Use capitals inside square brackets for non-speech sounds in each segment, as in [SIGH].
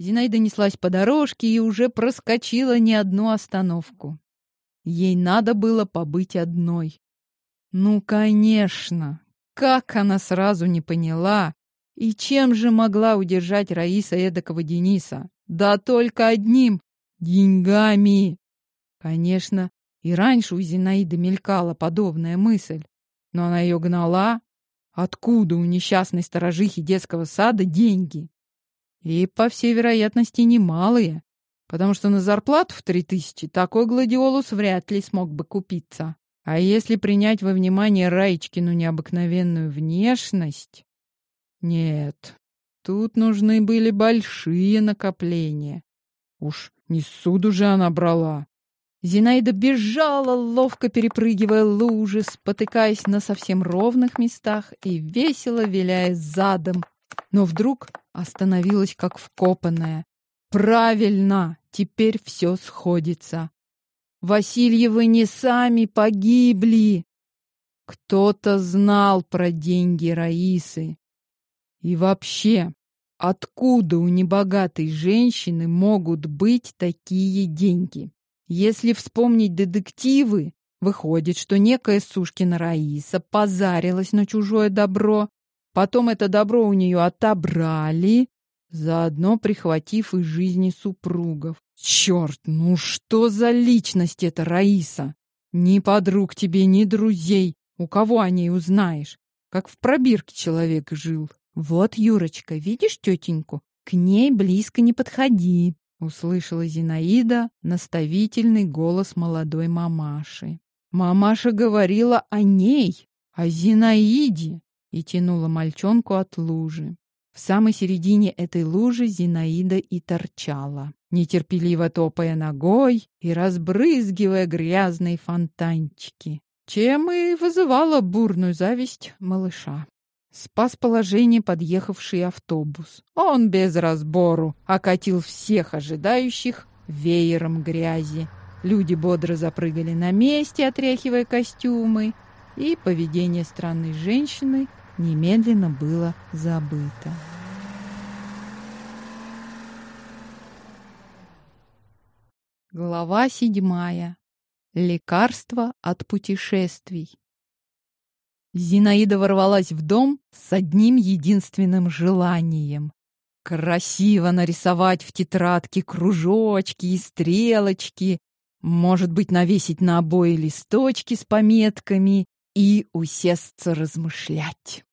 Зинаида неслась по дорожке и уже проскочила не одну остановку. Ей надо было побыть одной. Ну, конечно! Как она сразу не поняла! И чем же могла удержать Раиса эдакого Дениса? Да только одним — деньгами! Конечно, и раньше у Зинаиды мелькала подобная мысль, но она ее гнала. Откуда у несчастной сторожихи детского сада деньги? И, по всей вероятности, немалые, потому что на зарплату в три тысячи такой гладиолус вряд ли смог бы купиться. А если принять во внимание Раечкину необыкновенную внешность... Нет, тут нужны были большие накопления. Уж не суду же она брала. Зинаида бежала, ловко перепрыгивая лужи, спотыкаясь на совсем ровных местах и весело виляя задом. Но вдруг остановилась как вкопанная. Правильно, теперь все сходится. Васильевы не сами погибли. Кто-то знал про деньги Раисы. И вообще, откуда у небогатой женщины могут быть такие деньги? Если вспомнить детективы, выходит, что некая Сушкина Раиса позарилась на чужое добро, потом это добро у нее отобрали, заодно прихватив из жизни супругов. Черт, ну что за личность эта Раиса? Ни подруг тебе, ни друзей. У кого о ней узнаешь? Как в пробирке человек жил. Вот, Юрочка, видишь тетеньку? К ней близко не подходи. Услышала Зинаида наставительный голос молодой мамаши. Мамаша говорила о ней, о Зинаиде, и тянула мальчонку от лужи. В самой середине этой лужи Зинаида и торчала, нетерпеливо топая ногой и разбрызгивая грязные фонтанчики, чем и вызывала бурную зависть малыша. Спас положение подъехавший автобус. Он без разбору окатил всех ожидающих веером грязи. Люди бодро запрыгали на месте, отряхивая костюмы, и поведение странной женщины немедленно было забыто. Глава седьмая. Лекарство от путешествий. Зинаида ворвалась в дом с одним единственным желанием. Красиво нарисовать в тетрадке кружочки и стрелочки, может быть, навесить на обои листочки с пометками и усесться размышлять.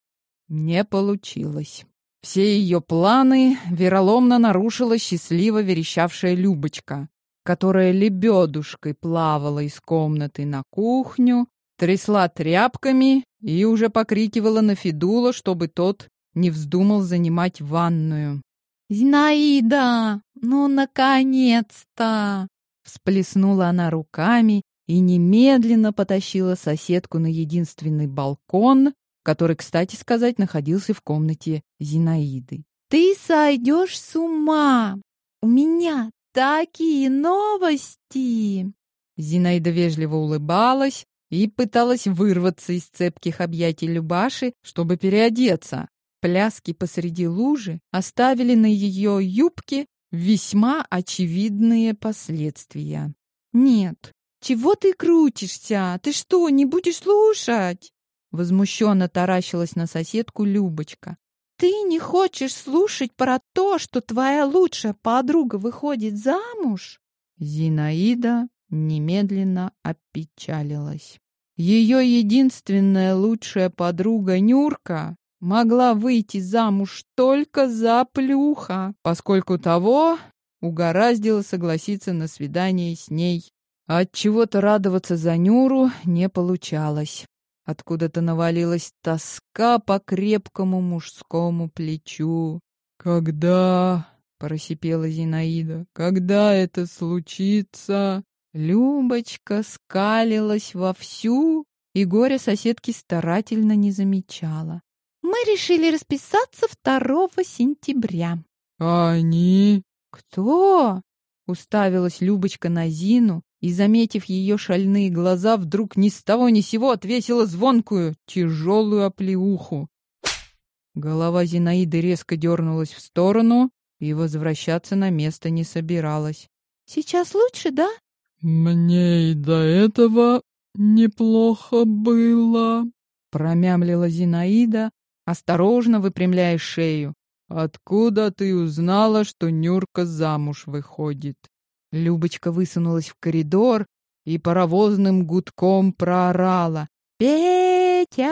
Не получилось. Все ее планы вероломно нарушила счастливо верещавшая Любочка, которая лебедушкой плавала из комнаты на кухню, трясла тряпками и уже покрикивала на Федула, чтобы тот не вздумал занимать ванную. «Зинаида, ну, наконец-то!» Всплеснула она руками и немедленно потащила соседку на единственный балкон, который, кстати сказать, находился в комнате Зинаиды. «Ты сойдешь с ума! У меня такие новости!» Зинаида вежливо улыбалась и пыталась вырваться из цепких объятий Любаши, чтобы переодеться. Пляски посреди лужи оставили на ее юбке весьма очевидные последствия. «Нет, чего ты крутишься? Ты что, не будешь слушать?» Возмущенно таращилась на соседку Любочка. «Ты не хочешь слушать про то, что твоя лучшая подруга выходит замуж?» Зинаида немедленно опечалилась. Ее единственная лучшая подруга Нюрка могла выйти замуж только за плюха, поскольку того угораздило согласиться на свидание с ней. От чего-то радоваться за Нюру не получалось. Откуда-то навалилась тоска по крепкому мужскому плечу. «Когда?» — просипела Зинаида. «Когда это случится?» Любочка скалилась вовсю, и горе соседки старательно не замечала. «Мы решили расписаться 2 сентября». «А они?» «Кто?» — уставилась Любочка на Зину, и, заметив ее шальные глаза, вдруг ни с того ни сего отвесила звонкую, тяжелую оплеуху. Голова Зинаиды резко дернулась в сторону, и возвращаться на место не собиралась. «Сейчас лучше, да?» «Мне и до этого неплохо было», — промямлила Зинаида, осторожно выпрямляя шею. «Откуда ты узнала, что Нюрка замуж выходит?» Любочка высунулась в коридор и паровозным гудком проорала. «Петя!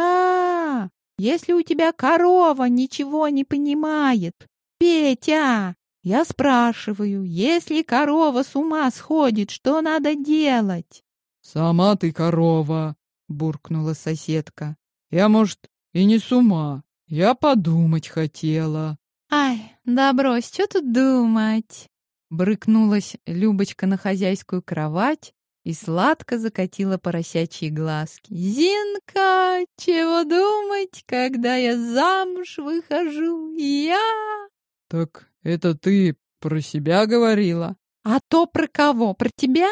Если у тебя корова ничего не понимает, Петя! Я спрашиваю, если корова с ума сходит, что надо делать?» «Сама ты корова!» — буркнула соседка. «Я, может, и не с ума. Я подумать хотела». «Ай, да брось, что тут думать?» Брыкнулась Любочка на хозяйскую кровать и сладко закатила поросячьи глазки. «Зинка, чего думать, когда я замуж выхожу? Я...» «Так это ты про себя говорила?» «А то про кого? Про тебя?»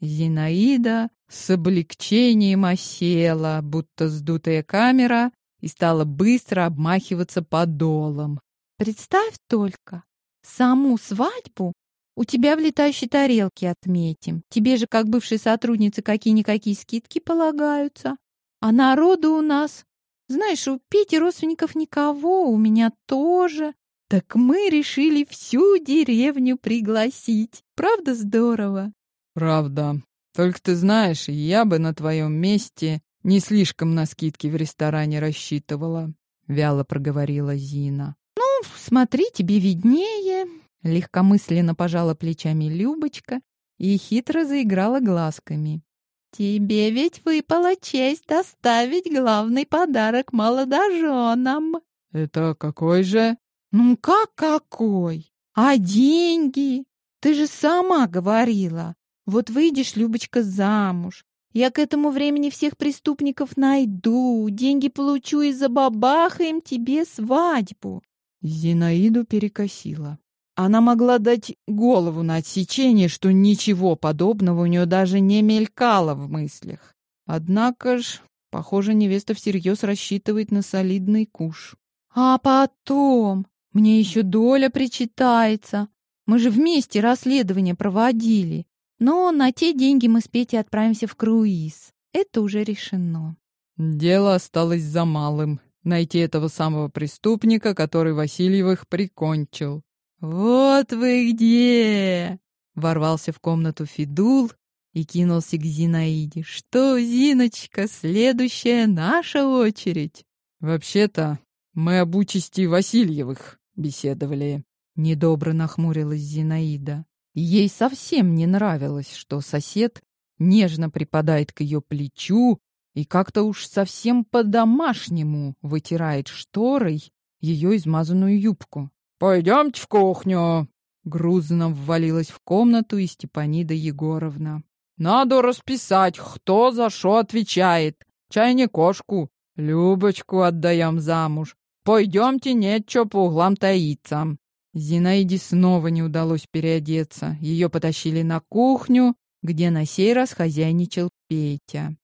Зинаида с облегчением осела, будто сдутая камера, и стала быстро обмахиваться подолом. «Представь только, саму свадьбу у тебя в летающей тарелке отметим. Тебе же, как бывшей сотруднице, какие-никакие скидки полагаются. А народу у нас... Знаешь, у Пети родственников никого, у меня тоже. Так мы решили всю деревню пригласить. Правда здорово? Правда. Только ты знаешь, я бы на твоем месте не слишком на скидки в ресторане рассчитывала, вяло проговорила Зина. Ну, смотри, тебе виднее. Легкомысленно пожала плечами Любочка и хитро заиграла глазками. «Тебе ведь выпала честь доставить главный подарок молодоженам». «Это какой же?» «Ну как какой? А деньги? Ты же сама говорила. Вот выйдешь, Любочка, замуж. Я к этому времени всех преступников найду, деньги получу и забабахаем тебе свадьбу». Зинаиду перекосила. Она могла дать голову на отсечение, что ничего подобного у нее даже не мелькало в мыслях. Однако ж, похоже, невеста всерьез рассчитывает на солидный куш. «А потом? Мне еще доля причитается. Мы же вместе расследование проводили. Но на те деньги мы с Петей отправимся в круиз. Это уже решено». Дело осталось за малым — найти этого самого преступника, который Васильевых прикончил. «Вот вы где!» — ворвался в комнату Фидул и кинулся к Зинаиде. «Что, Зиночка, следующая наша очередь?» «Вообще-то мы об участи Васильевых беседовали», — недобро нахмурилась Зинаида. Ей совсем не нравилось, что сосед нежно припадает к ее плечу и как-то уж совсем по-домашнему вытирает шторой ее измазанную юбку. «Пойдемте в кухню!» Грузно ввалилась в комнату и Степанида Егоровна. «Надо расписать, кто за что отвечает. Чай не кошку, Любочку отдаем замуж. Пойдемте, нечего по углам таиться». Зинаиде снова не удалось переодеться. Ее потащили на кухню, где на сей раз хозяйничал Петя.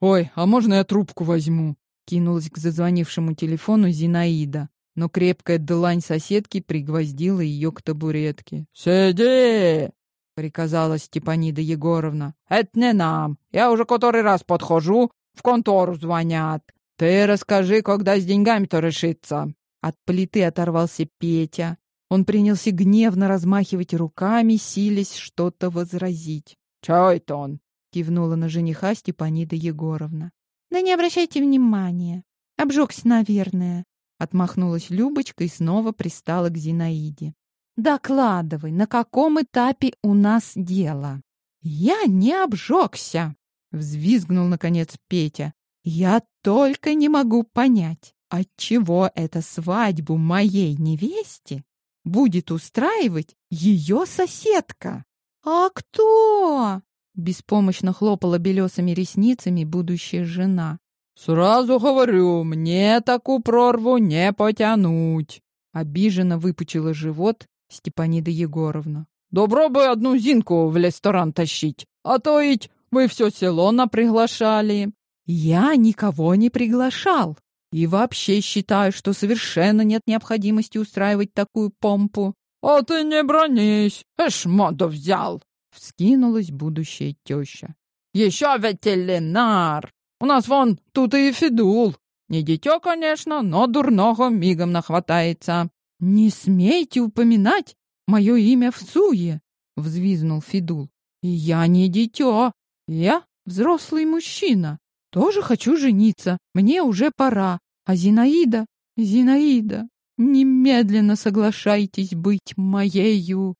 «Ой, а можно я трубку возьму?» Кинулась к зазвонившему телефону Зинаида, но крепкая длань соседки пригвоздила ее к табуретке. «Сиди!» — приказала Степанида Егоровна. «Это не нам. Я уже который раз подхожу, в контору звонят. Ты расскажи, когда с деньгами-то решится». От плиты оторвался Петя. Он принялся гневно размахивать руками, силясь что-то возразить. «Чего это он?» — кивнула на жениха Степанида Егоровна. Да не обращайте внимания. Обжегся, наверное. Отмахнулась Любочка и снова пристала к Зинаиде. Докладывай, на каком этапе у нас дело? Я не обжегся, взвизгнул наконец Петя. Я только не могу понять, отчего эта свадьбу моей невесте будет устраивать ее соседка. А кто? Беспомощно хлопала белесыми ресницами будущая жена. «Сразу говорю, мне такую прорву не потянуть!» Обиженно выпучила живот Степанида Егоровна. «Добро бы одну Зинку в ресторан тащить, а то ведь вы все село наприглашали!» «Я никого не приглашал!» И вообще считаю, что совершенно нет необходимости устраивать такую помпу. А ты не бронись, эш моду взял. Вскинулась будущая теща. Еще ветеринар. У нас вон тут и Федул. Не дитё, конечно, но дурного мигом нахватается. Не смейте упоминать мое имя в суе, взвизнул Федул. Я не дитё, я взрослый мужчина. Тоже хочу жениться. Мне уже пора. А Зинаида, Зинаида, немедленно соглашайтесь быть моею.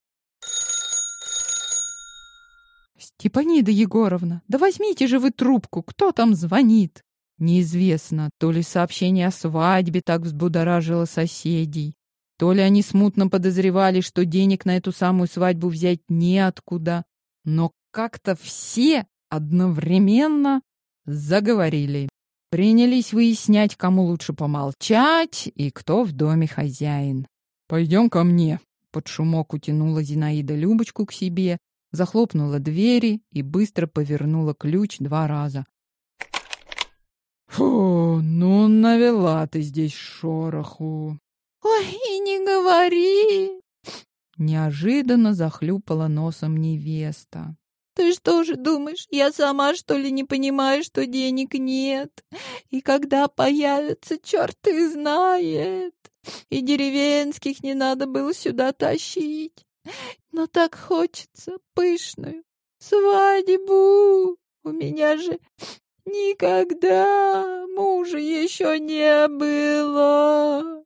Степанида Егоровна, да возьмите же вы трубку, кто там звонит? Неизвестно, то ли сообщение о свадьбе так взбудоражило соседей, то ли они смутно подозревали, что денег на эту самую свадьбу взять неоткуда, но как-то все одновременно заговорили. Принялись выяснять, кому лучше помолчать и кто в доме хозяин. «Пойдем ко мне», — под шумок утянула Зинаида Любочку к себе, захлопнула двери и быстро повернула ключ два раза. «Фу, ну навела ты здесь шороху!» «Ой, и не говори!» Неожиданно захлюпала носом невеста. Ты что же думаешь, я сама, что ли, не понимаю, что денег нет? И когда появятся, черт их знает. И деревенских не надо было сюда тащить. Но так хочется пышную свадьбу. У меня же никогда мужа еще не было.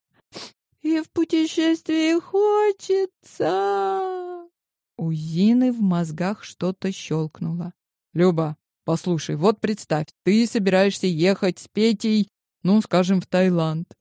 И в путешествии хочется. У Зины в мозгах что-то щелкнуло. «Люба, послушай, вот представь, ты собираешься ехать с Петей, ну, скажем, в Таиланд».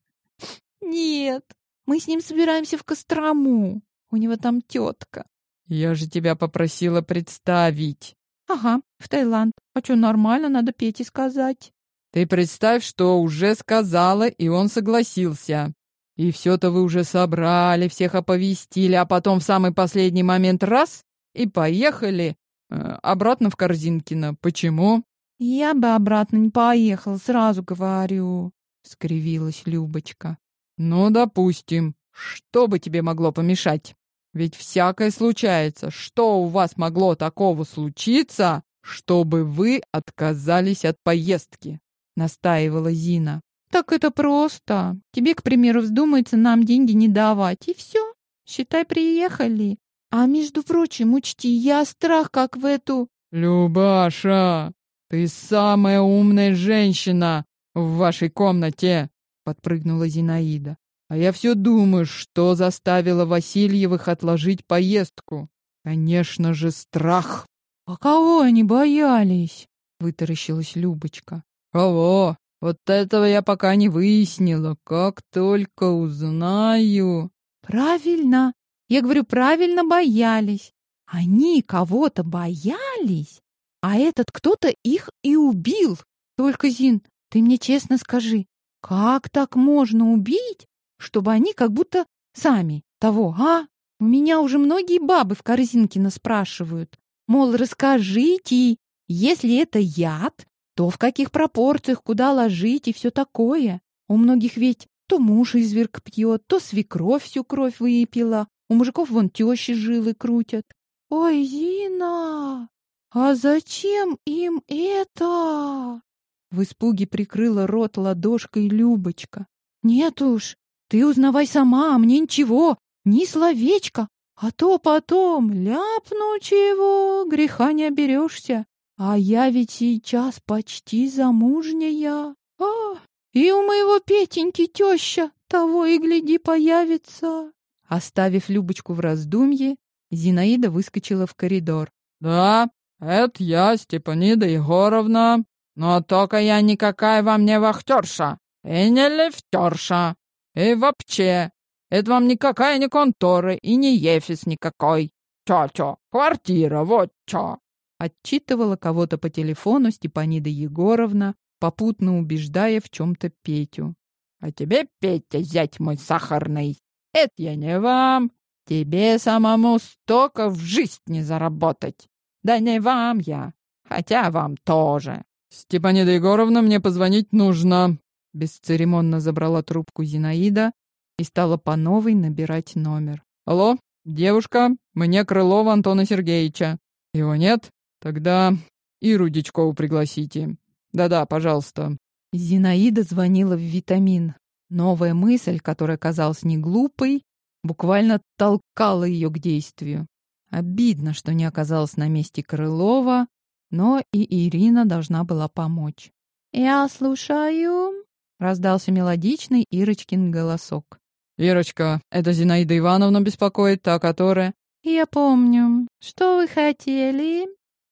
«Нет, мы с ним собираемся в Кострому. У него там тетка». «Я же тебя попросила представить». «Ага, в Таиланд. А что, нормально, надо Пете сказать». «Ты представь, что уже сказала, и он согласился. И все-то вы уже собрали, всех оповестили, а потом в самый последний момент раз и поехали э, обратно в Корзинкино. Почему? Я бы обратно не поехала, сразу говорю, скривилась Любочка. Ну, допустим. Что бы тебе могло помешать? Ведь всякое случается. Что у вас могло такого случиться, чтобы вы отказались от поездки? Настаивала Зина. Так это просто. Тебе, к примеру, вздумается нам деньги не давать, и все. Считай, приехали. А между прочим, учти, я страх как в эту... Любаша, ты самая умная женщина в вашей комнате, подпрыгнула Зинаида. А я все думаю, что заставило Васильевых отложить поездку. Конечно же, страх. А кого они боялись? Вытаращилась Любочка. Кого? Вот этого я пока не выяснила. Как только узнаю... Правильно. Я говорю, правильно боялись. Они кого-то боялись, а этот кто-то их и убил. Только, Зин, ты мне честно скажи, как так можно убить, чтобы они как будто сами того, а? У меня уже многие бабы в корзинке наспрашивают. Мол, расскажите, если это яд, то в каких пропорциях, куда ложить и все такое. У многих ведь то муж изверг пьет, то свекровь всю кровь выпила, у мужиков вон тещи жилы крутят. Ой, Зина, а зачем им это? В испуге прикрыла рот ладошкой Любочка. Нет уж, ты узнавай сама, а мне ничего, ни словечка, а то потом ляпну чего, греха не оберешься. А я ведь сейчас почти замужняя. А, и у моего Петеньки теща того и гляди появится. Оставив Любочку в раздумье, Зинаида выскочила в коридор. «Да, это я, Степанида Егоровна. Но только я никакая вам не вахтерша и не лифтерша. И вообще, это вам никакая не контора и не ефис никакой. Чё-чё, квартира, вот чё. Отчитывала кого-то по телефону Степанида Егоровна, попутно убеждая в чем-то Петю. «А тебе, Петя, зять мой сахарный, это я не вам. Тебе самому столько в жизнь не заработать. Да не вам я, хотя вам тоже». «Степанида Егоровна, мне позвонить нужно». Бесцеремонно забрала трубку Зинаида и стала по новой набирать номер. Алло, девушка, мне Крылова Антона Сергеевича. Его нет? Тогда и Рудичкову пригласите. Да-да, пожалуйста. Зинаида звонила в витамин. Новая мысль, которая казалась не глупой, буквально толкала ее к действию. Обидно, что не оказалась на месте Крылова, но и Ирина должна была помочь. «Я слушаю», — раздался мелодичный Ирочкин голосок. «Ирочка, это Зинаида Ивановна беспокоит, та, которая...» «Я помню. Что вы хотели?»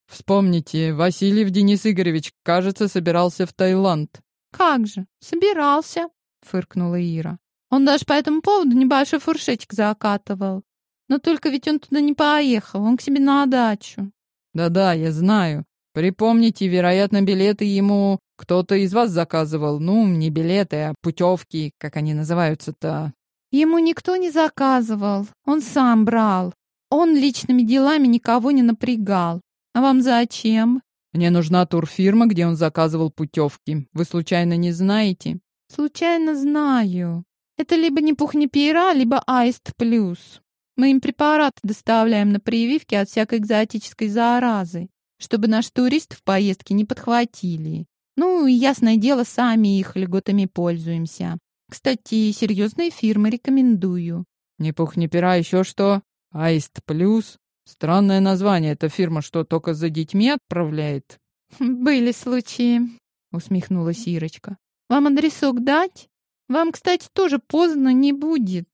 «Вспомните, Васильев Денис Игоревич, кажется, собирался в Таиланд». «Как же, собирался», — фыркнула Ира. «Он даже по этому поводу небольшой фуршетик закатывал. Но только ведь он туда не поехал, он к себе на дачу». «Да-да, я знаю. Припомните, вероятно, билеты ему кто-то из вас заказывал. Ну, не билеты, а путевки, как они называются-то». Ему никто не заказывал, он сам брал. Он личными делами никого не напрягал. А вам зачем? Мне нужна турфирма, где он заказывал путевки. Вы случайно не знаете? Случайно знаю. Это либо не пух не пера, либо аист плюс. Мы им препараты доставляем на прививки от всякой экзотической заразы, чтобы наш турист в поездке не подхватили. Ну, и ясное дело, сами их льготами пользуемся. Кстати, серьезные фирмы рекомендую. Не пух не пера, еще что? Аист плюс? Странное название. Эта фирма что, только за детьми отправляет? [LAUGHS] Были случаи, усмехнулась Ирочка. Вам адресок дать? Вам, кстати, тоже поздно не будет.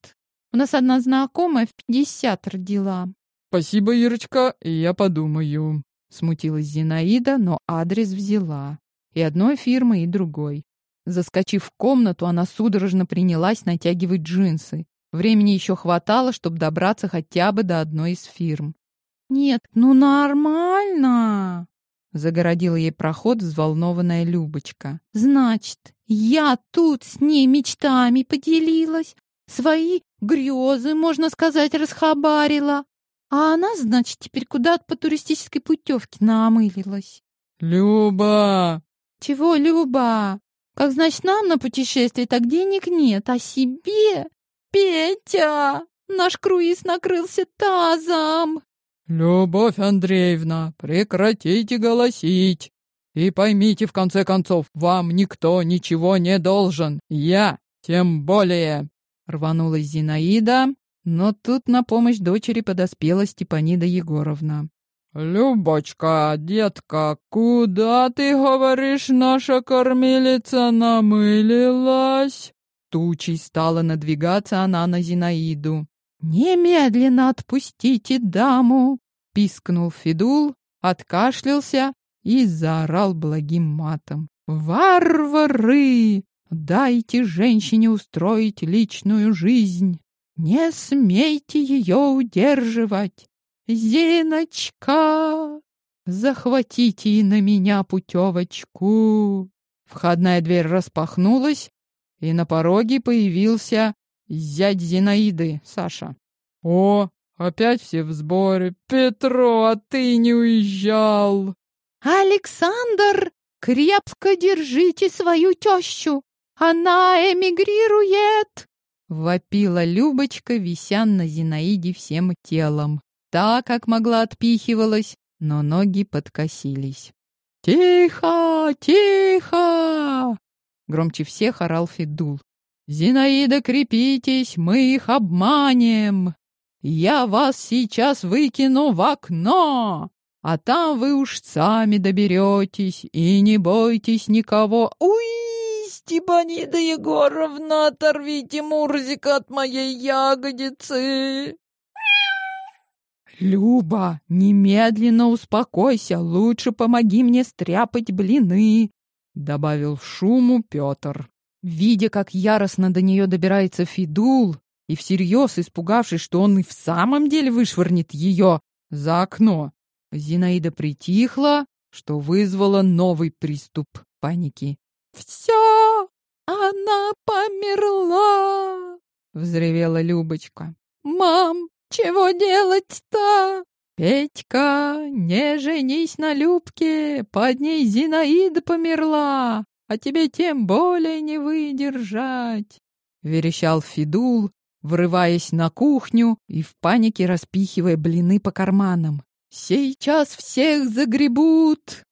У нас одна знакомая в пятьдесят родила. Спасибо, Ирочка, я подумаю. Смутилась Зинаида, но адрес взяла. И одной фирмы, и другой. Заскочив в комнату, она судорожно принялась натягивать джинсы. Времени еще хватало, чтобы добраться хотя бы до одной из фирм. «Нет, ну нормально!» Загородила ей проход взволнованная Любочка. «Значит, я тут с ней мечтами поделилась, свои грезы, можно сказать, расхабарила, а она, значит, теперь куда-то по туристической путевке намылилась». «Люба!» «Чего, Люба? Как значит, нам на путешествие так денег нет, а себе? Петя, наш круиз накрылся тазом!» «Любовь Андреевна, прекратите голосить! И поймите, в конце концов, вам никто ничего не должен, я тем более!» Рванулась Зинаида, но тут на помощь дочери подоспела Степанида Егоровна. «Любочка, детка, куда ты, говоришь, наша кормилица намылилась?» Тучей стала надвигаться она на Зинаиду. «Немедленно отпустите даму!» — пискнул Федул, откашлялся и заорал благим матом. «Варвары! Дайте женщине устроить личную жизнь! Не смейте ее удерживать! «Зиночка, захватите и на меня путевочку!» Входная дверь распахнулась, и на пороге появился зять Зинаиды, Саша. «О, опять все в сборе! Петро, а ты не уезжал!» «Александр, крепко держите свою тещу! Она эмигрирует!» Вопила Любочка, вися на Зинаиде всем телом. Та, как могла, отпихивалась, но ноги подкосились. «Тихо! Тихо!» Громче всех орал Федул. «Зинаида, крепитесь, мы их обманем! Я вас сейчас выкину в окно, а там вы уж сами доберетесь, и не бойтесь никого. Уй, Степанида Егоровна, оторвите Мурзика от моей ягодицы!» «Люба, немедленно успокойся, лучше помоги мне стряпать блины», — добавил шуму Петр. Видя, как яростно до нее добирается Фидул, и всерьез испугавшись, что он и в самом деле вышвырнет ее за окно, Зинаида притихла, что вызвало новый приступ паники. «Все! Она померла!» — взревела Любочка. «Мам, чего делать-то? Петька, не женись на Любке, под ней Зинаида померла. а тебе тем более не выдержать!» — верещал Фидул, врываясь на кухню и в панике распихивая блины по карманам. «Сейчас всех загребут!»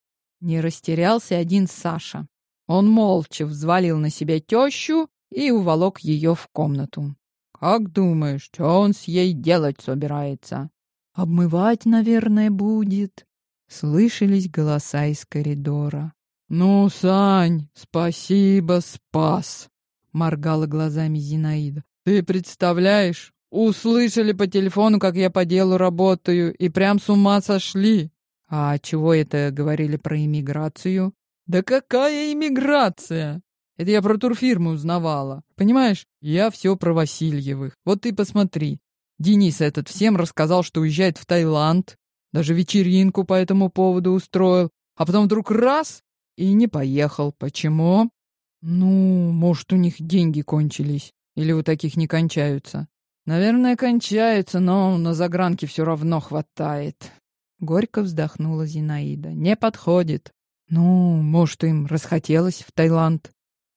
Не растерялся один Саша. Он молча взвалил на себя тещу и уволок ее в комнату. «Как думаешь, что он с ей делать собирается?» «Обмывать, наверное, будет», — слышались голоса из коридора. «Ну, Сань, спасибо, спас!» — моргала глазами Зинаида. «Ты представляешь, услышали по телефону, как я по делу работаю, и прям с ума сошли!» «А чего это говорили про иммиграцию?» «Да какая иммиграция? Это я про турфирму узнавала. Понимаешь, я все про Васильевых. Вот ты посмотри. Денис этот всем рассказал, что уезжает в Таиланд. Даже вечеринку по этому поводу устроил. А потом вдруг раз — и не поехал. Почему? Ну, может, у них деньги кончились. Или у таких не кончаются. Наверное, кончаются, но на загранке все равно хватает. Горько вздохнула Зинаида. Не подходит. Ну, может, им расхотелось в Таиланд.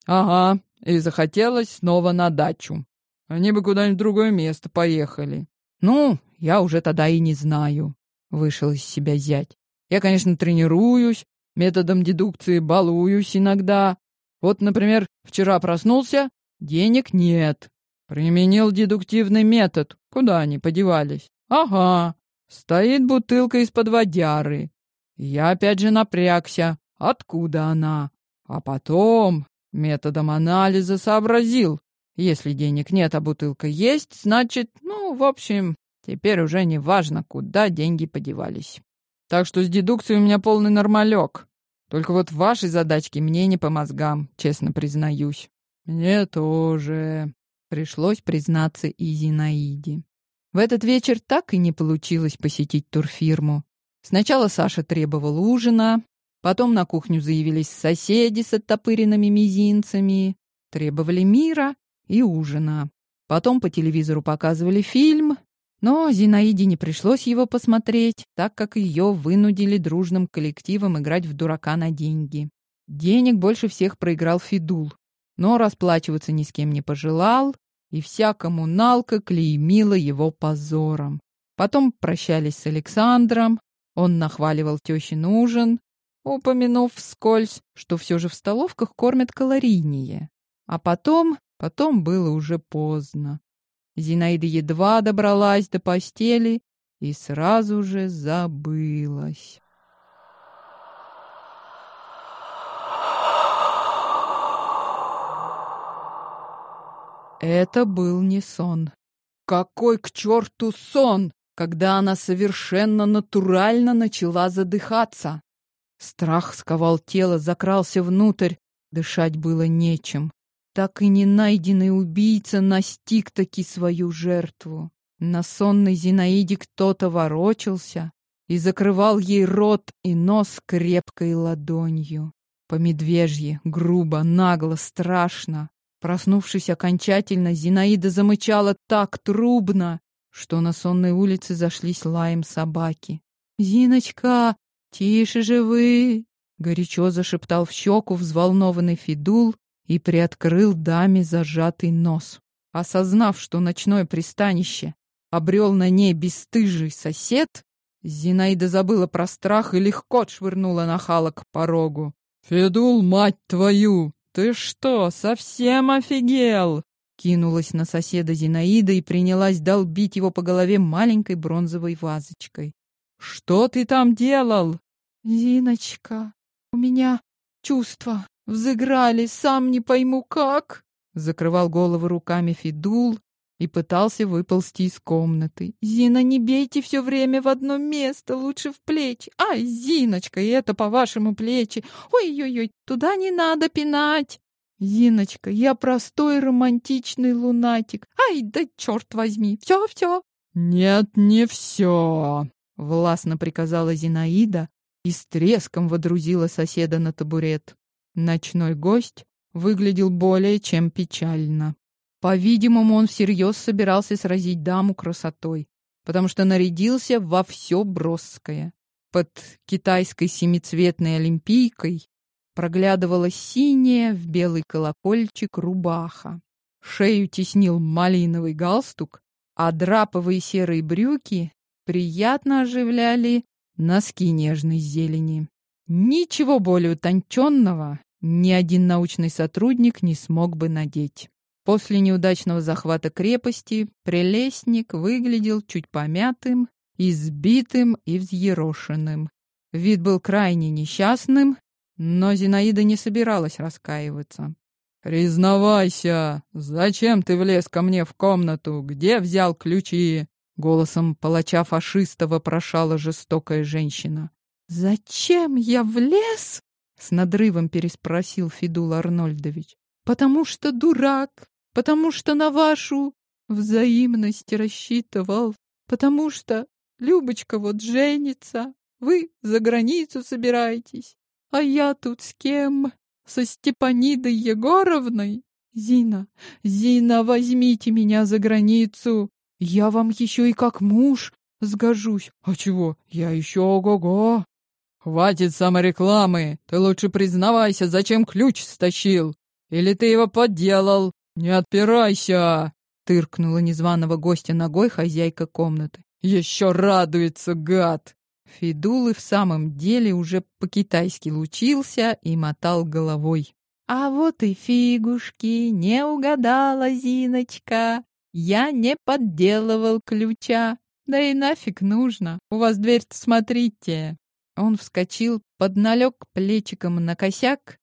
Ага, и захотелось снова на дачу. Они бы куда-нибудь в другое место поехали. Ну, я уже тогда и не знаю. Вышел из себя зять. Я, конечно, тренируюсь, методом дедукции балуюсь иногда. Вот, например, вчера проснулся, денег нет. Применил дедуктивный метод. Куда они подевались? Ага, Стоит бутылка из-под водяры. Я опять же напрягся. Откуда она? А потом методом анализа сообразил. Если денег нет, а бутылка есть, значит, ну, в общем, теперь уже не важно, куда деньги подевались. Так что с дедукцией у меня полный нормалек. Только вот ваши задачки мне не по мозгам, честно признаюсь. Мне тоже. Пришлось признаться и Зинаиде. В этот вечер так и не получилось посетить турфирму. Сначала Саша требовал ужина, потом на кухню заявились соседи с оттопыренными мизинцами, требовали мира и ужина. Потом по телевизору показывали фильм, но Зинаиде не пришлось его посмотреть, так как ее вынудили дружным коллективом играть в дурака на деньги. Денег больше всех проиграл Фидул, но расплачиваться ни с кем не пожелал и вся коммуналка клеймила его позором. Потом прощались с Александром, он нахваливал тещин ужин, упомянув вскользь, что все же в столовках кормят калорийнее. А потом, потом было уже поздно. Зинаида едва добралась до постели и сразу же забылась. Это был не сон. Какой к черту сон, когда она совершенно натурально начала задыхаться? Страх сковал тело, закрался внутрь. Дышать было нечем. Так и не найденный убийца настиг таки свою жертву. На сонной Зинаиде кто-то ворочался и закрывал ей рот и нос крепкой ладонью. По медвежье, грубо, нагло, страшно. Проснувшись окончательно, Зинаида замычала так трубно, что на сонной улице зашлись лаем собаки. «Зиночка, тише же вы!» — горячо зашептал в щеку взволнованный Фидул и приоткрыл даме зажатый нос. Осознав, что ночное пристанище обрел на ней бесстыжий сосед, Зинаида забыла про страх и легко отшвырнула нахала к порогу. «Федул, мать твою! «Ты что, совсем офигел?» Кинулась на соседа Зинаида и принялась долбить его по голове маленькой бронзовой вазочкой. «Что ты там делал?» «Зиночка, у меня чувства взыграли, сам не пойму как!» Закрывал голову руками Фидул, и пытался выползти из комнаты. «Зина, не бейте все время в одно место, лучше в плечи. Ай, Зиночка, и это по-вашему плечи. Ой-ой-ой, туда не надо пинать!» «Зиночка, я простой романтичный лунатик. Ай, да черт возьми, все-все!» «Нет, не все!» — властно приказала Зинаида и с треском водрузила соседа на табурет. Ночной гость выглядел более чем печально. По-видимому, он всерьез собирался сразить даму красотой, потому что нарядился во все броское. Под китайской семицветной олимпийкой проглядывала синяя в белый колокольчик рубаха. Шею теснил малиновый галстук, а драповые серые брюки приятно оживляли носки нежной зелени. Ничего более утонченного ни один научный сотрудник не смог бы надеть. После неудачного захвата крепости прелестник выглядел чуть помятым, избитым и взъерошенным. Вид был крайне несчастным, но Зинаида не собиралась раскаиваться. «Признавайся, зачем ты влез ко мне в комнату? Где взял ключи?» Голосом палача-фашиста вопрошала жестокая женщина. «Зачем я влез?» С надрывом переспросил Федул Арнольдович. «Потому что дурак, потому что на вашу взаимность рассчитывал, потому что Любочка вот женится, вы за границу собираетесь, а я тут с кем? Со Степанидой Егоровной? Зина, Зина, возьмите меня за границу. Я вам еще и как муж сгожусь. А чего? Я еще ого-го. Хватит саморекламы. Ты лучше признавайся, зачем ключ стащил? Или ты его подделал? Не отпирайся. Тыркнула незваного гостя ногой хозяйка комнаты. Еще радуется, гад. Федул и в самом деле уже по-китайски лучился и мотал головой. «А вот и фигушки, не угадала Зиночка. Я не подделывал ключа. Да и нафиг нужно. У вас дверь-то смотрите». Он вскочил, подналег плечиком на косяк,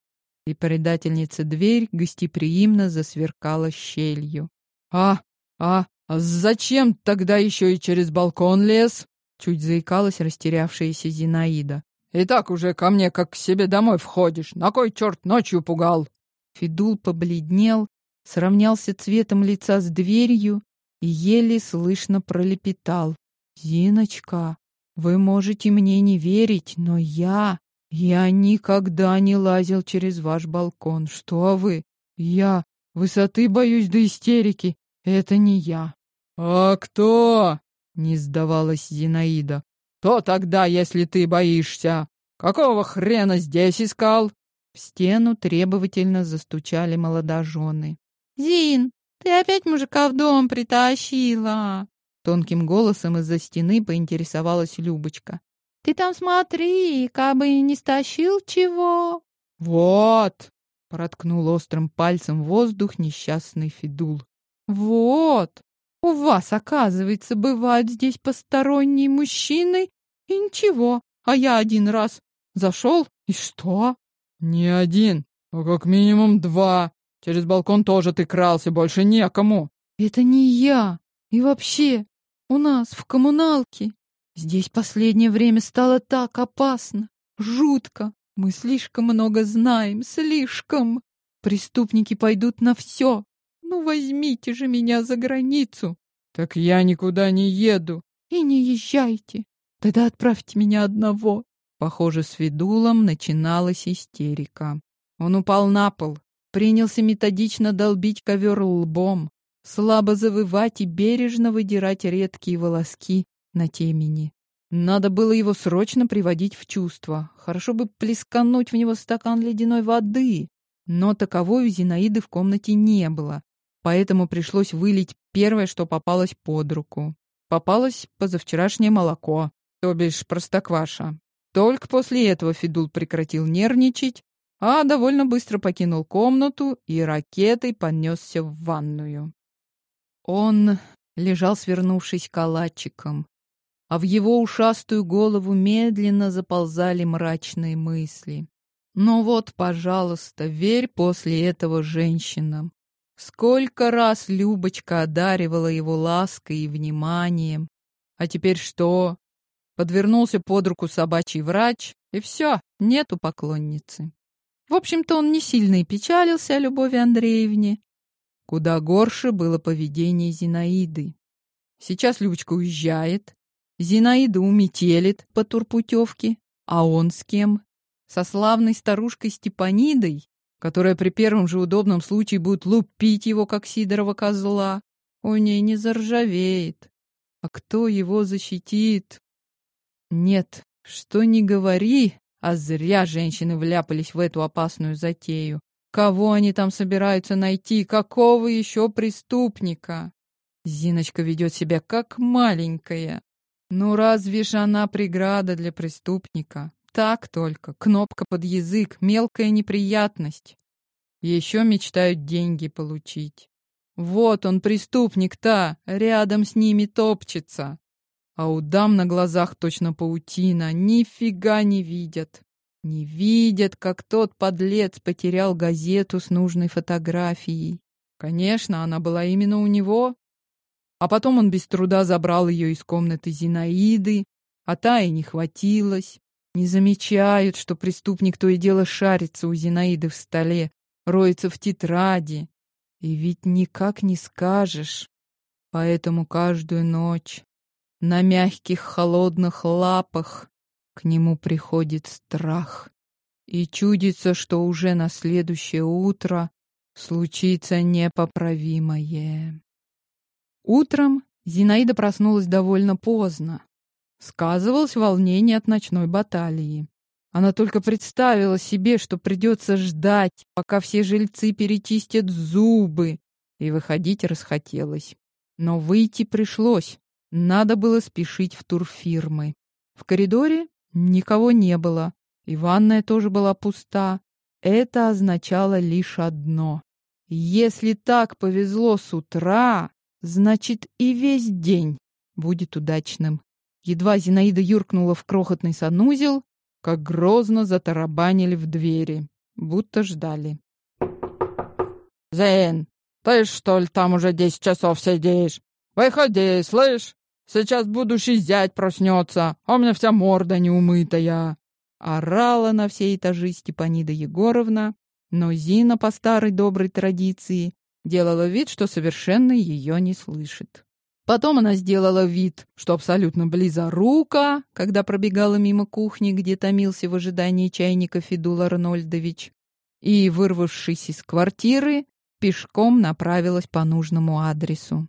и предательница дверь гостеприимно засверкала щелью. «А, а, а зачем тогда еще и через балкон лез?» Чуть заикалась растерявшаяся Зинаида. «И так уже ко мне как к себе домой входишь. На кой черт ночью пугал?» Федул побледнел, сравнялся цветом лица с дверью и еле слышно пролепетал. «Зиночка, вы можете мне не верить, но я... Я никогда не лазил через ваш балкон. Что вы? Я высоты боюсь до истерики. Это не я». «А кто?» Не сдавалась Зинаида. «То тогда, если ты боишься? Какого хрена здесь искал?» В стену требовательно застучали молодожены. «Зин, ты опять мужика в дом притащила!» Тонким голосом из-за стены поинтересовалась Любочка. «Ты там смотри, кабы не стащил чего!» «Вот!» — проткнул острым пальцем воздух несчастный Федул. «Вот!» У вас, оказывается, бывают здесь посторонние мужчины, и ничего, а я один раз зашел, и что? Не один, а как минимум два. Через балкон тоже ты крался, больше некому. Это не я. И вообще, у нас в коммуналке. Здесь последнее время стало так опасно, жутко. Мы слишком много знаем, слишком. Преступники пойдут на все, ну возьмите же меня за границу. Так я никуда не еду. И не езжайте. Тогда отправьте меня одного. Похоже, с Федулом начиналась истерика. Он упал на пол, принялся методично долбить ковер лбом, слабо завывать и бережно выдирать редкие волоски на темени. Надо было его срочно приводить в чувство. Хорошо бы плескануть в него стакан ледяной воды, но таковой у Зинаиды в комнате не было поэтому пришлось вылить первое, что попалось под руку. Попалось позавчерашнее молоко, то бишь простокваша. Только после этого Федул прекратил нервничать, а довольно быстро покинул комнату и ракетой понесся в ванную. Он лежал, свернувшись калачиком, а в его ушастую голову медленно заползали мрачные мысли. Но «Ну вот, пожалуйста, верь после этого женщинам. Сколько раз Любочка одаривала его лаской и вниманием. А теперь что? Подвернулся под руку собачий врач, и все, нету поклонницы. В общем-то, он не сильно и печалился о Любови Андреевне. Куда горше было поведение Зинаиды. Сейчас Любочка уезжает, Зинаида уметелит по турпутевке, а он с кем? Со славной старушкой Степанидой, которая при первом же удобном случае будет лупить его, как Сидорова козла. У ней не заржавеет. А кто его защитит? Нет, что ни говори, А зря женщины вляпались в эту опасную затею. Кого они там собираются найти? Какого еще преступника? Зиночка ведет себя как маленькая. Ну разве ж она преграда для преступника? Так только, кнопка под язык, мелкая неприятность. Еще мечтают деньги получить. Вот он, преступник-то, рядом с ними топчется. А у дам на глазах точно паутина, нифига не видят. Не видят, как тот подлец потерял газету с нужной фотографией. Конечно, она была именно у него. А потом он без труда забрал ее из комнаты Зинаиды, а та и не хватилась. Не замечают, что преступник то и дело шарится у Зинаиды в столе, роется в тетради. И ведь никак не скажешь. Поэтому каждую ночь на мягких холодных лапах к нему приходит страх. И чудится, что уже на следующее утро случится непоправимое. Утром Зинаида проснулась довольно поздно. Сказывалось волнение от ночной баталии. Она только представила себе, что придется ждать, пока все жильцы перечистят зубы, и выходить расхотелось. Но выйти пришлось. Надо было спешить в турфирмы. В коридоре никого не было, и ванная тоже была пуста. Это означало лишь одно. Если так повезло с утра, значит и весь день будет удачным. Едва Зинаида юркнула в крохотный санузел, как грозно затарабанили в двери, будто ждали. «Зейн, ты что ли там уже десять часов сидишь? Выходи, слышь? Сейчас будущий зять проснется, а у меня вся морда неумытая!» Орала на все этажи Степанида Егоровна, но Зина по старой доброй традиции делала вид, что совершенно ее не слышит. Потом она сделала вид, что абсолютно близорука, когда пробегала мимо кухни, где томился в ожидании чайника Федул Арнольдович, и, вырвавшись из квартиры, пешком направилась по нужному адресу.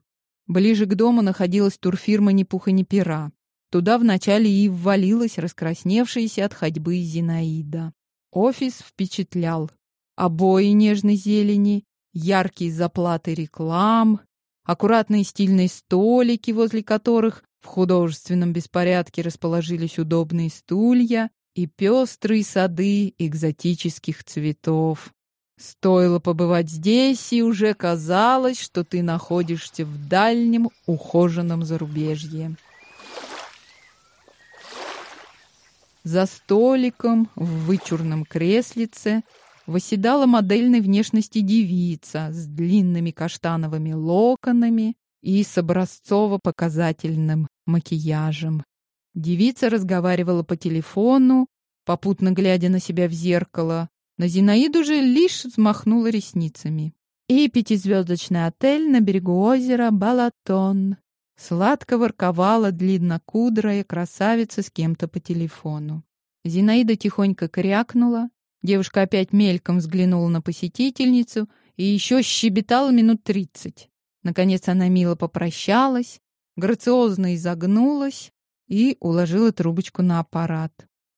Ближе к дому находилась турфирма «Ни пуха, ни пера». Туда вначале и ввалилась раскрасневшаяся от ходьбы Зинаида. Офис впечатлял. Обои нежной зелени, яркие заплаты реклам, аккуратные стильные столики, возле которых в художественном беспорядке расположились удобные стулья и пестрые сады экзотических цветов. Стоило побывать здесь, и уже казалось, что ты находишься в дальнем ухоженном зарубежье. За столиком в вычурном креслице восседала модельной внешности девица с длинными каштановыми локонами и с образцово-показательным макияжем. Девица разговаривала по телефону, попутно глядя на себя в зеркало. На Зинаиду же лишь взмахнула ресницами. И пятизвездочный отель на берегу озера Балатон. Сладко ворковала длиннокудрая красавица с кем-то по телефону. Зинаида тихонько крякнула, Девушка опять мельком взглянула на посетительницу и еще щебетала минут тридцать. Наконец она мило попрощалась, грациозно изогнулась и уложила трубочку на аппарат.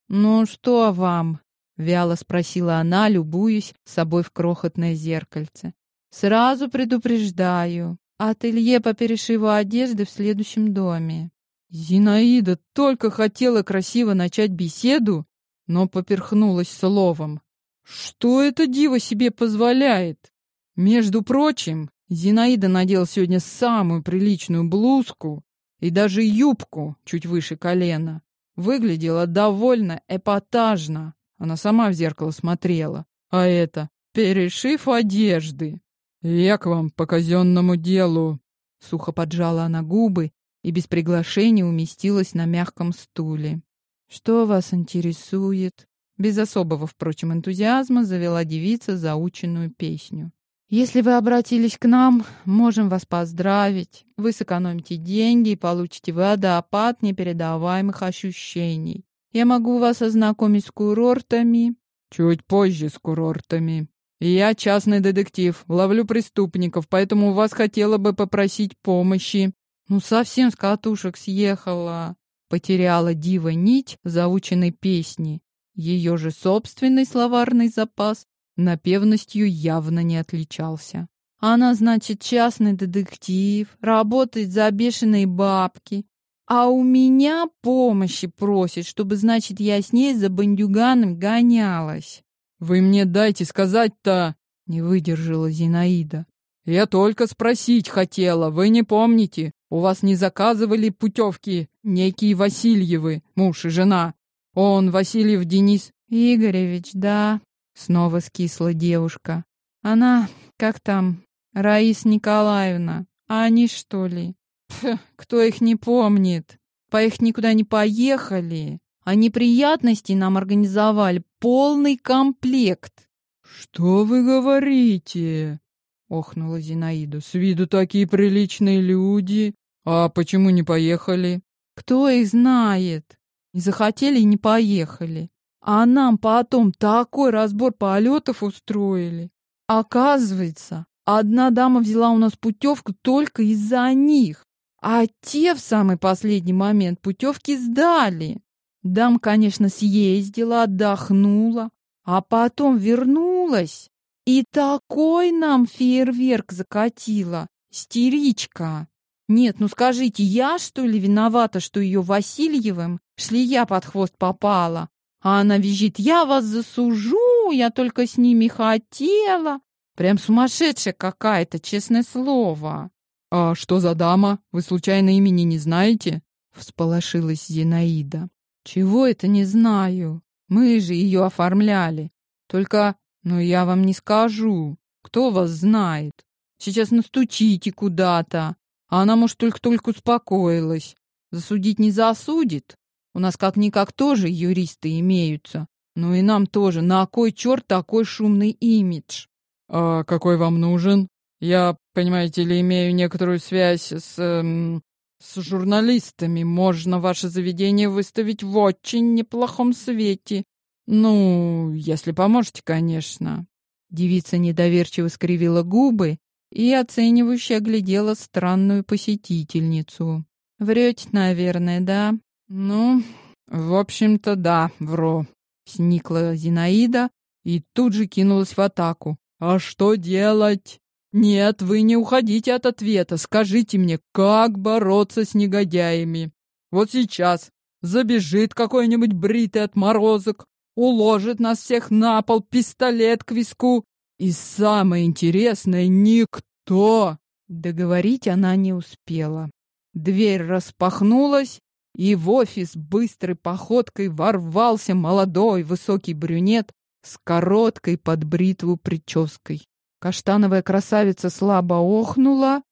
«Ну что вам?» — вяло спросила она, любуясь собой в крохотное зеркальце. «Сразу предупреждаю. Ателье по перешиву одежды в следующем доме». Зинаида только хотела красиво начать беседу, но поперхнулась словом. Что это дива себе позволяет? Между прочим, Зинаида надела сегодня самую приличную блузку и даже юбку чуть выше колена. Выглядела довольно эпатажно. Она сама в зеркало смотрела. А это перешив одежды. Я к вам по казенному делу. Сухо поджала она губы и без приглашения уместилась на мягком стуле. «Что вас интересует?» Без особого, впрочем, энтузиазма завела девица заученную песню. «Если вы обратились к нам, можем вас поздравить. Вы сэкономите деньги и получите водопад непередаваемых ощущений. Я могу вас ознакомить с курортами». «Чуть позже с курортами. Я частный детектив, ловлю преступников, поэтому у вас хотела бы попросить помощи». «Ну, совсем с катушек съехала», Потеряла дива нить заученной песни. Ее же собственный словарный запас напевностью явно не отличался. Она, значит, частный детектив, работает за бешеные бабки, а у меня помощи просит, чтобы, значит, я с ней за бандюганом гонялась. «Вы мне дайте сказать-то!» — не выдержала Зинаида. «Я только спросить хотела, вы не помните? У вас не заказывали путевки некие Васильевы, муж и жена? Он Васильев Денис...» «Игоревич, да», — снова скисла девушка. «Она, как там, Раис Николаевна, а они что ли? [LAUGHS] Кто их не помнит? По их никуда не поехали. Они приятностей нам организовали полный комплект. Что вы говорите? охнула Зинаида. С виду такие приличные люди. А почему не поехали? Кто их знает? Не захотели и не поехали. А нам потом такой разбор полетов устроили. Оказывается, Одна дама взяла у нас путевку только из-за них, а те в самый последний момент путевки сдали. Дам, конечно, съездила, отдохнула, а потом вернулась. И такой нам фейерверк закатила. Стеричка. Нет, ну скажите, я что ли виновата, что ее Васильевым шли я под хвост попала? А она визжит, я вас засужу, я только с ними хотела. Прям сумасшедшая какая-то, честное слово. А что за дама? Вы случайно имени не знаете? Всполошилась Зинаида. Чего это не знаю? Мы же ее оформляли. Только, ну я вам не скажу. Кто вас знает? Сейчас настучите куда-то. А она, может, только-только успокоилась. Засудить не засудит. У нас как-никак тоже юристы имеются. Ну и нам тоже. На кой черт такой шумный имидж? «А какой вам нужен? Я, понимаете ли, имею некоторую связь с... Эм, с журналистами. Можно ваше заведение выставить в очень неплохом свете. Ну, если поможете, конечно». Девица недоверчиво скривила губы и оценивающе оглядела странную посетительницу. «Врете, наверное, да?» «Ну, в общем-то, да, вру», — сникла Зинаида и тут же кинулась в атаку. А что делать? Нет, вы не уходите от ответа. Скажите мне, как бороться с негодяями? Вот сейчас забежит какой-нибудь бритый отморозок, уложит нас всех на пол, пистолет к виску. И самое интересное, никто. Договорить она не успела. Дверь распахнулась, и в офис быстрой походкой ворвался молодой высокий брюнет с короткой под бритву прической. Каштановая красавица слабо охнула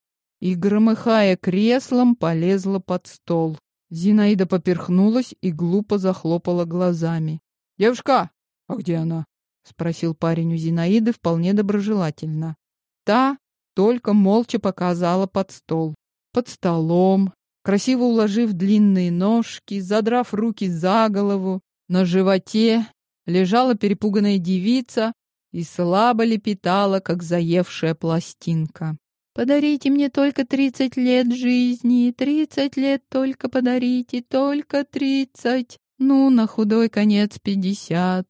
и, громыхая креслом, полезла под стол. Зинаида поперхнулась и глупо захлопала глазами. «Девушка, а где она?» — спросил парень у Зинаиды вполне доброжелательно. Та только молча показала под стол. Под столом, красиво уложив длинные ножки, задрав руки за голову, на животе лежала перепуганная девица и слабо лепетала, как заевшая пластинка. «Подарите мне только тридцать лет жизни, тридцать лет только подарите, только тридцать, ну, на худой конец пятьдесят».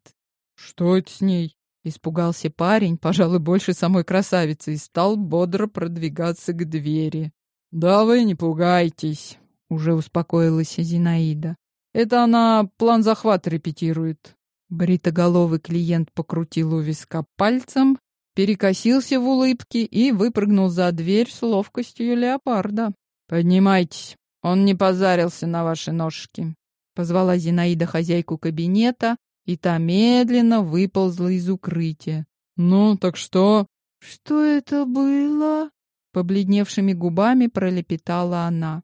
«Что это с ней?» — испугался парень, пожалуй, больше самой красавицы, и стал бодро продвигаться к двери. «Да вы не пугайтесь», — уже успокоилась Зинаида. «Это она план захвата репетирует. Бритоголовый клиент покрутил у виска пальцем, перекосился в улыбке и выпрыгнул за дверь с ловкостью леопарда. «Поднимайтесь, он не позарился на ваши ножки», — позвала Зинаида хозяйку кабинета, и та медленно выползла из укрытия. «Ну, так что?» «Что это было?» — побледневшими губами пролепетала она.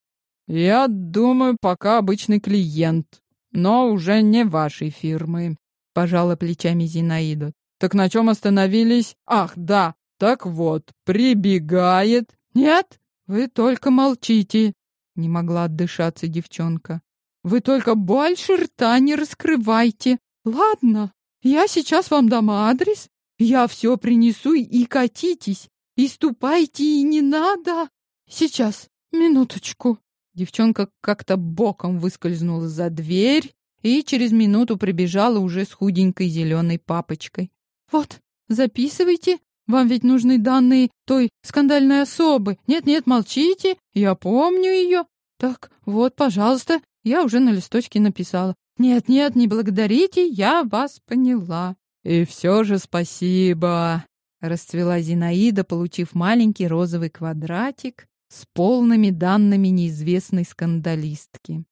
«Я думаю, пока обычный клиент, но уже не вашей фирмы», пожала плечами Зинаида. Так на чем остановились? Ах, да. Так вот, прибегает. Нет, вы только молчите. Не могла отдышаться девчонка. Вы только больше рта не раскрывайте. Ладно, я сейчас вам дам адрес. Я все принесу и катитесь. И ступайте, и не надо. Сейчас, минуточку. Девчонка как-то боком выскользнула за дверь и через минуту прибежала уже с худенькой зеленой папочкой. «Вот, записывайте, вам ведь нужны данные той скандальной особы. Нет-нет, молчите, я помню ее. Так, вот, пожалуйста, я уже на листочке написала. Нет-нет, не благодарите, я вас поняла. И все же спасибо, расцвела Зинаида, получив маленький розовый квадратик с полными данными неизвестной скандалистки.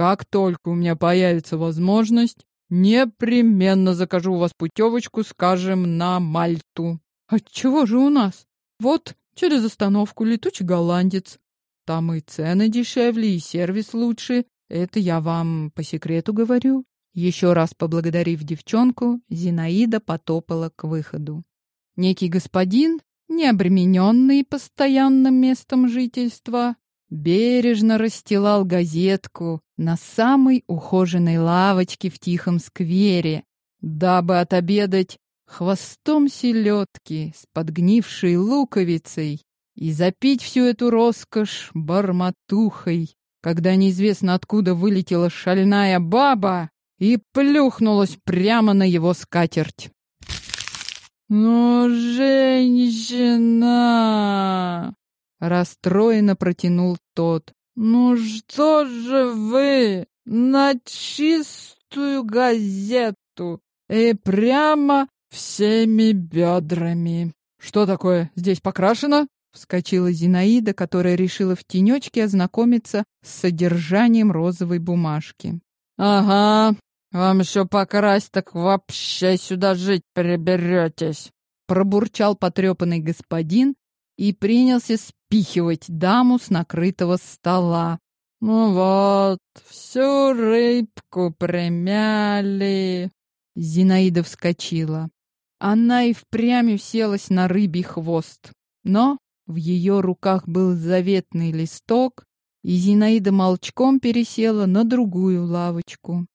Как только у меня появится возможность, непременно закажу у вас путевочку, скажем, на Мальту. Отчего же у нас? Вот через остановку летучий голландец. Там и цены дешевле, и сервис лучше. Это я вам по секрету говорю. Еще раз поблагодарив девчонку, Зинаида потопала к выходу. Некий господин, не обремененный постоянным местом жительства, бережно расстилал газетку на самой ухоженной лавочке в тихом сквере, дабы отобедать хвостом селедки с подгнившей луковицей и запить всю эту роскошь барматухой, когда неизвестно откуда вылетела шальная баба и плюхнулась прямо на его скатерть. «Ну, женщина!» — расстроенно протянул тот. «Ну что же вы на чистую газету и прямо всеми бедрами. Что такое, здесь покрашено? Вскочила Зинаида, которая решила в тенечке ознакомиться с содержанием розовой бумажки. Ага, вам еще покрасть, так вообще сюда жить приберетесь. Пробурчал потрепанный господин и принялся спихивать даму с накрытого стола. Ну вот, всю рыбку примяли. Зинаида вскочила. Она и впрямь уселась на рыбий хвост. Но в ее руках был заветный листок, и Зинаида молчком пересела на другую лавочку.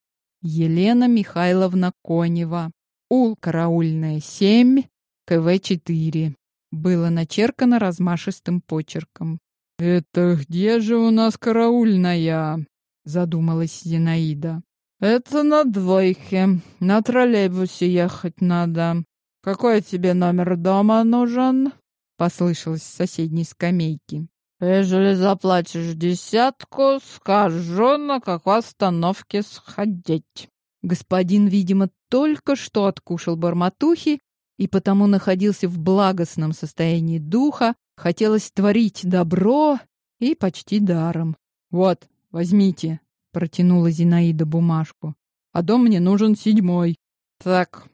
Елена Михайловна Конева. Ул караульная 7, КВ 4. Было начеркано размашистым почерком. «Это где же у нас караульная?» задумалась Зинаида. «Это на двойке. На троллейбусе ехать надо. «Какой тебе номер дома нужен?» — послышалось с соседней скамейки. «Ежели заплатишь десятку, скажу, на какой остановке сходить». Господин, видимо, только что откушал барматухи и потому находился в благостном состоянии духа, хотелось творить добро и почти даром. «Вот, возьмите», — протянула Зинаида бумажку. «А дом мне нужен седьмой». «Так,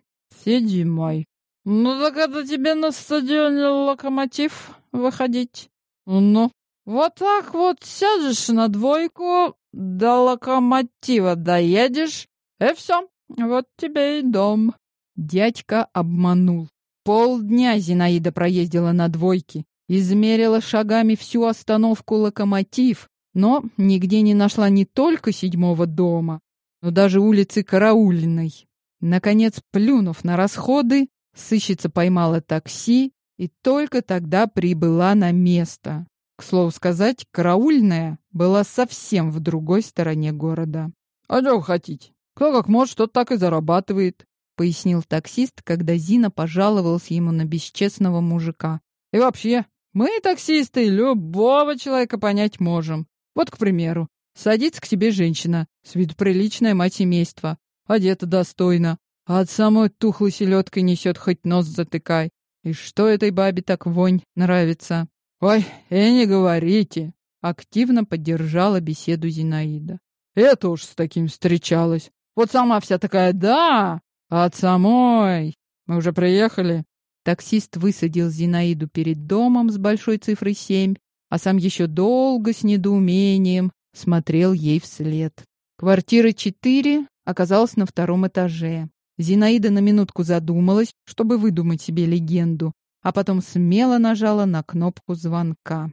седьмой. Ну так это тебе на стадионе локомотив выходить. Ну, вот так вот сядешь на двойку, до локомотива доедешь, и все. Вот тебе и дом. Дядька обманул. Полдня Зинаида проездила на двойке, измерила шагами всю остановку локомотив, но нигде не нашла не только седьмого дома, но даже улицы Караульной. Наконец, плюнув на расходы, Сыщица поймала такси и только тогда прибыла на место. К слову сказать, караульная была совсем в другой стороне города. «А что хотите? Кто как может, тот так и зарабатывает», — пояснил таксист, когда Зина пожаловалась ему на бесчестного мужика. «И вообще, мы, таксисты, любого человека понять можем. Вот, к примеру, садится к тебе женщина, с виду приличная мать семейства, одета достойно, а от самой тухлой селедкой несет хоть нос затыкай. И что этой бабе так вонь нравится? Ой, и не говорите. Активно поддержала беседу Зинаида. Это уж с таким встречалась. Вот сама вся такая «да», от самой... Мы уже приехали. Таксист высадил Зинаиду перед домом с большой цифрой семь, а сам еще долго с недоумением смотрел ей вслед. Квартира четыре оказалась на втором этаже. Зинаида на минутку задумалась, чтобы выдумать себе легенду, а потом смело нажала на кнопку звонка.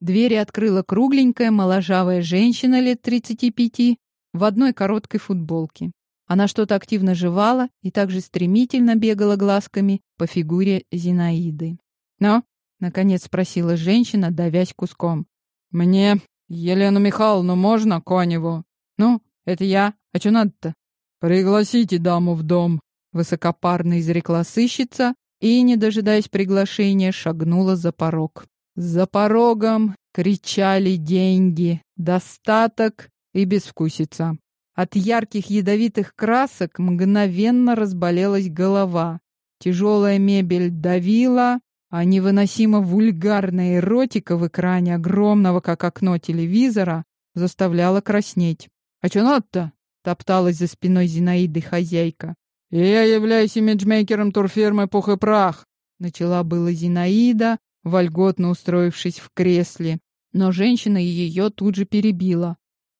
Двери открыла кругленькая, моложавая женщина лет 35 в одной короткой футболке. Она что-то активно жевала и также стремительно бегала глазками по фигуре Зинаиды. «Но?» — наконец спросила женщина, давясь куском. «Мне Елену Михайловну можно, Коневу? Ну, это я. А что надо-то? Пригласите даму в дом. Высокопарно изрекла сыщица и, не дожидаясь приглашения, шагнула за порог. За порогом кричали деньги, достаток и безвкусица. От ярких ядовитых красок мгновенно разболелась голова. Тяжелая мебель давила, а невыносимо вульгарная эротика в экране огромного, как окно телевизора, заставляла краснеть. «А что надо-то?» — топталась за спиной Зинаиды хозяйка. «Я являюсь имиджмейкером турфирмы «Пух и прах», — начала была Зинаида, вольготно устроившись в кресле. Но женщина ее тут же перебила.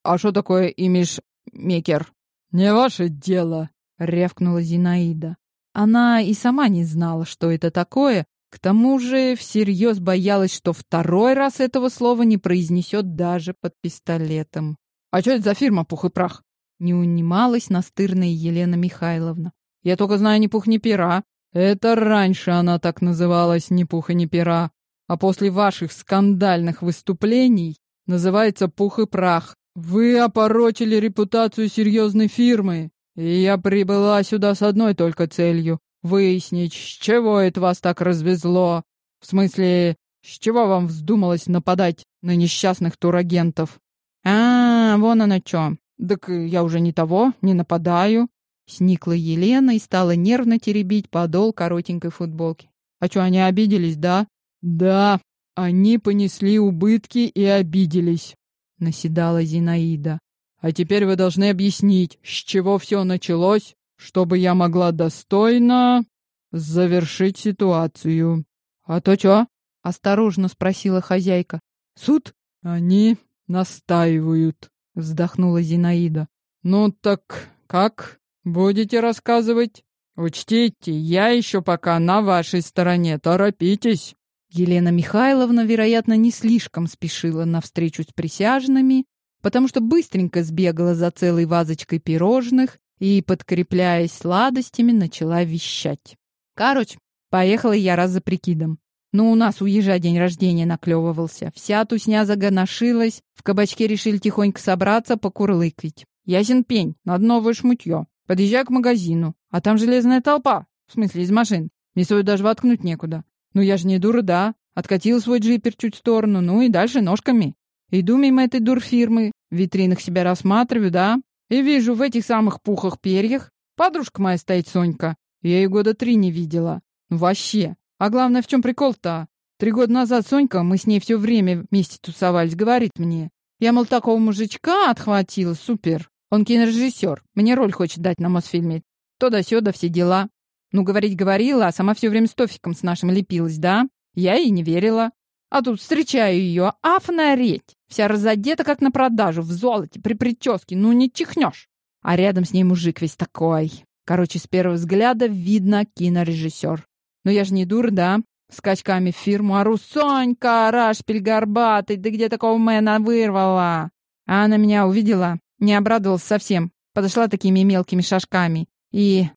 «А что такое имидж-мейкер?» «Не ваше дело», — рявкнула Зинаида. Она и сама не знала, что это такое, к тому же всерьез боялась, что второй раз этого слова не произнесет даже под пистолетом. «А что это за фирма «Пух и прах»?» Не унималась настырная Елена Михайловна. «Я только знаю ни пух, ни пера. Это раньше она так называлась, ни пуха, ни пера. А после ваших скандальных выступлений называется «Пух и прах». Вы опорочили репутацию серьезной фирмы. И я прибыла сюда с одной только целью — выяснить, с чего это вас так развезло. В смысле, с чего вам вздумалось нападать на несчастных турагентов? А, вон оно чё. Так я уже не того, не нападаю. Сникла Елена и стала нервно теребить подол коротенькой футболки. А чё, они обиделись, да? Да, они понесли убытки и обиделись, наседала Зинаида. А теперь вы должны объяснить, с чего все началось, чтобы я могла достойно завершить ситуацию. А то что? осторожно спросила хозяйка. Суд? Они настаивают, вздохнула Зинаида. Ну так как? Будете рассказывать? Учтите, я еще пока на вашей стороне, торопитесь. Елена Михайловна, вероятно, не слишком спешила на встречу с присяжными, потому что быстренько сбегала за целой вазочкой пирожных и, подкрепляясь сладостями, начала вещать. Короче, поехала я раз за прикидом. Но у нас уезжать день рождения наклевывался. Вся тусня загоношилась, в кабачке решили тихонько собраться, покурлыкать. Ясен пень, надо новое шмутье. Подъезжаю к магазину, а там железная толпа, в смысле из машин. Мне свою даже воткнуть некуда. Ну я же не дура, да. Откатил свой джипер чуть в сторону, ну и дальше ножками. Иду мимо этой дурфирмы, в витринах себя рассматриваю, да, и вижу в этих самых пухах-перьях подружка моя стоит Сонька. Я ее года три не видела. Вообще. А главное, в чем прикол-то? Три года назад Сонька, мы с ней все время вместе тусовались, говорит мне. Я, мол, такого мужичка отхватила, супер. Он кинорежиссер, мне роль хочет дать на Мосфильме. То да сё, да все дела. Ну, говорить говорила, а сама все время с Тофиком с нашим лепилась, да? Я ей не верила. А тут встречаю ее, афнареть. Вся разодета, как на продажу, в золоте, при прическе, ну не чихнешь. А рядом с ней мужик весь такой. Короче, с первого взгляда видно кинорежиссер. Но я же не дур, да? Скачками в фирму ору «Сонька, рашпиль горбатый, да где такого мэна вырвала?» А она меня увидела, не обрадовалась совсем, подошла такими мелкими шажками. И...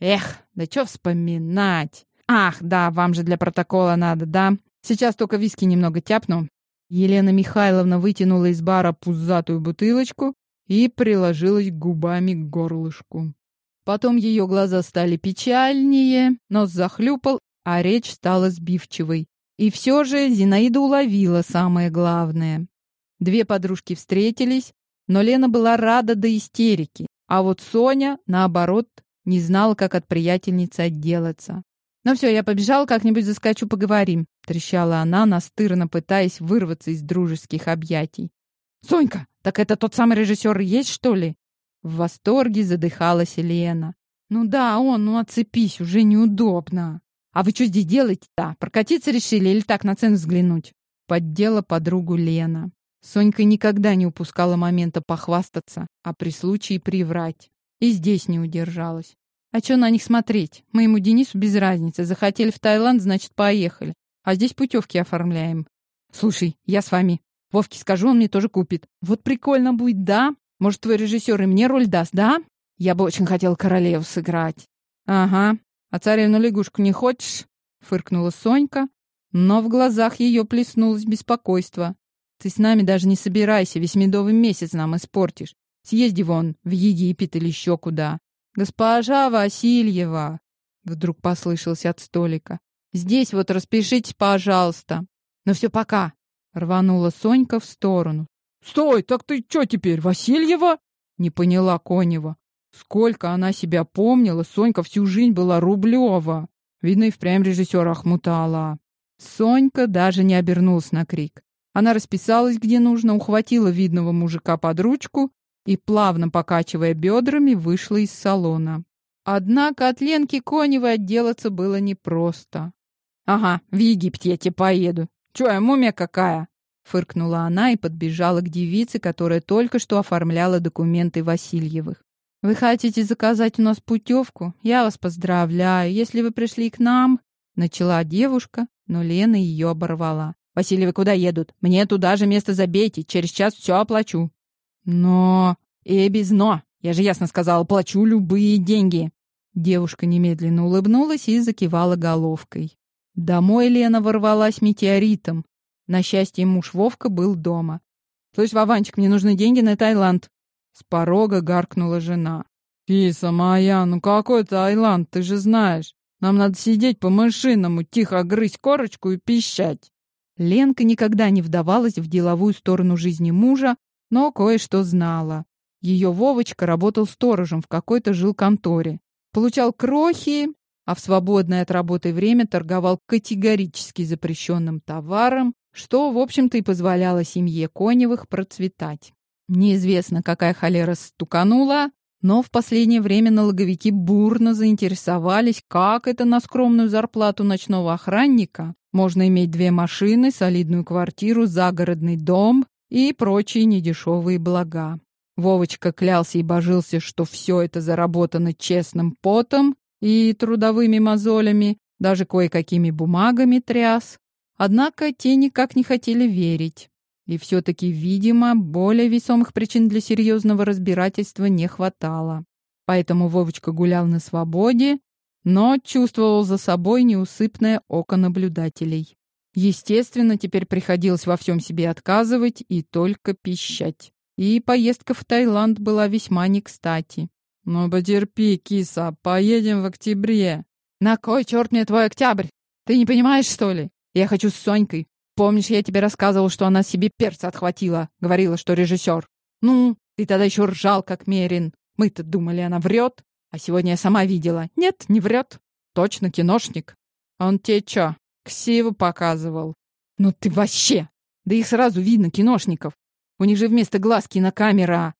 Эх, да что вспоминать? Ах, да, вам же для протокола надо, да? Сейчас только виски немного тяпну. Елена Михайловна вытянула из бара пузатую бутылочку и приложилась губами к горлышку. Потом ее глаза стали печальнее, нос захлюпал, а речь стала сбивчивой. И все же Зинаида уловила самое главное. Две подружки встретились, но Лена была рада до истерики, а вот Соня, наоборот, не знала, как от приятельницы отделаться. «Ну все, я побежал, как-нибудь заскочу, поговорим», — трещала она, настырно пытаясь вырваться из дружеских объятий. «Сонька, так это тот самый режиссер есть, что ли?» В восторге задыхалась Лена. «Ну да, он, ну отцепись, уже неудобно. А вы что здесь делаете-то? Прокатиться решили или так на цену взглянуть?» Поддела подругу Лена. Сонька никогда не упускала момента похвастаться, а при случае приврать. И здесь не удержалась. А что на них смотреть? Моему Денису без разницы. Захотели в Таиланд, значит, поехали. А здесь путевки оформляем. Слушай, я с вами. Вовке скажу, он мне тоже купит. Вот прикольно будет, да? Может, твой режиссер и мне роль даст, да? Я бы очень хотел королеву сыграть. Ага. А царевну лягушку не хочешь? Фыркнула Сонька, но в глазах ее плеснулось беспокойство. Ты с нами даже не собирайся, весь медовый месяц нам испортишь. Съезди вон в Египет или еще куда. Госпожа Васильева, вдруг послышался от столика. Здесь вот распишитесь, пожалуйста. Ну все, пока. Рванула Сонька в сторону. Стой, так ты что теперь, Васильева? Не поняла Конева. Сколько она себя помнила, Сонька всю жизнь была Рублева. Видно, и впрямь режиссера охмутала. Сонька даже не обернулась на крик. Она расписалась где нужно, ухватила видного мужика под ручку и, плавно покачивая бедрами, вышла из салона. Однако от Ленки Коневой отделаться было непросто. «Ага, в Египте я тебе поеду. Чё я, мумия какая?» Фыркнула она и подбежала к девице, которая только что оформляла документы Васильевых. «Вы хотите заказать у нас путевку? Я вас поздравляю. Если вы пришли к нам...» Начала девушка, но Лена ее оборвала. «Васильевы куда едут? Мне туда же место забейте. Через час все оплачу». «Но...» «И без «но». Я же ясно сказала, плачу любые деньги». Девушка немедленно улыбнулась и закивала головкой. Домой Лена ворвалась метеоритом. На счастье, муж Вовка был дома. «Слышь, Вованчик, мне нужны деньги на Таиланд». С порога гаркнула жена. «Киса моя, ну какой Таиланд, ты же знаешь. Нам надо сидеть по-мышиному, тихо грызть корочку и пищать». Ленка никогда не вдавалась в деловую сторону жизни мужа, но кое-что знала. Ее Вовочка работал сторожем в какой-то жилконторе. Получал крохи, а в свободное от работы время торговал категорически запрещенным товаром, что, в общем-то, и позволяло семье Коневых процветать. Неизвестно, какая холера стуканула, но в последнее время налоговики бурно заинтересовались, как это на скромную зарплату ночного охранника можно иметь две машины, солидную квартиру, загородный дом и прочие недешевые блага. Вовочка клялся и божился, что все это заработано честным потом и трудовыми мозолями, даже кое-какими бумагами тряс. Однако те никак не хотели верить. И все-таки, видимо, более весомых причин для серьезного разбирательства не хватало. Поэтому Вовочка гулял на свободе, но чувствовал за собой неусыпное око наблюдателей. Естественно, теперь приходилось во всем себе отказывать и только пищать. И поездка в Таиланд была весьма не кстати. «Ну, потерпи, киса, поедем в октябре». «На кой черт мне твой октябрь? Ты не понимаешь, что ли? Я хочу с Сонькой. Помнишь, я тебе рассказывал, что она себе перца отхватила? Говорила, что режиссер. Ну, ты тогда еще ржал, как Мерин. Мы-то думали, она врет. А сегодня я сама видела. Нет, не врет. Точно киношник. Он тебе что, ксиву показывал? Ну ты вообще! Да их сразу видно, киношников. У них же вместо глаз кинокамера.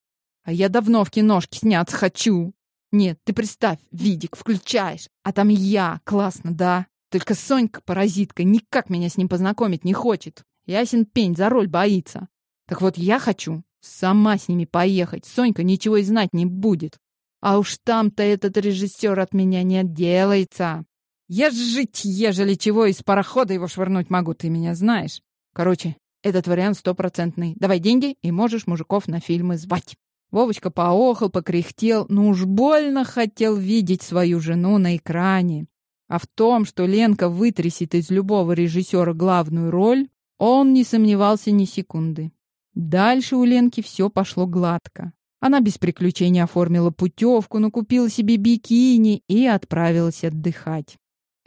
А я давно в киношке сняться хочу. Нет, ты представь, видик включаешь, а там я. Классно, да? Только Сонька, паразитка, никак меня с ним познакомить не хочет. Ясен пень, за роль боится. Так вот, я хочу сама с ними поехать. Сонька ничего и знать не будет. А уж там-то этот режиссер от меня не отделается. Я жить, ежели чего, из парохода его швырнуть могу, ты меня знаешь. Короче, этот вариант стопроцентный. Давай деньги, и можешь мужиков на фильмы звать. Вовочка поохал, покряхтел, но уж больно хотел видеть свою жену на экране. А в том, что Ленка вытрясет из любого режиссера главную роль, он не сомневался ни секунды. Дальше у Ленки все пошло гладко. Она без приключений оформила путевку, накупила себе бикини и отправилась отдыхать.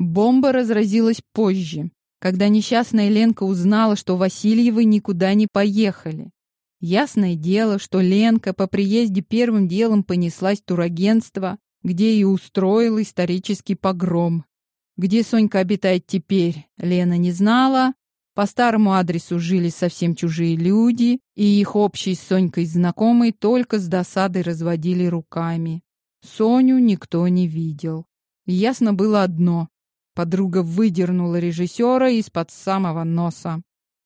Бомба разразилась позже, когда несчастная Ленка узнала, что Васильевы никуда не поехали. Ясное дело, что Ленка по приезде первым делом понеслась в турагентство, где и устроил исторический погром. Где Сонька обитает теперь, Лена не знала. По старому адресу жили совсем чужие люди, и их общие с Сонькой знакомые только с досадой разводили руками. Соню никто не видел. ясно было одно. Подруга выдернула режиссера из-под самого носа.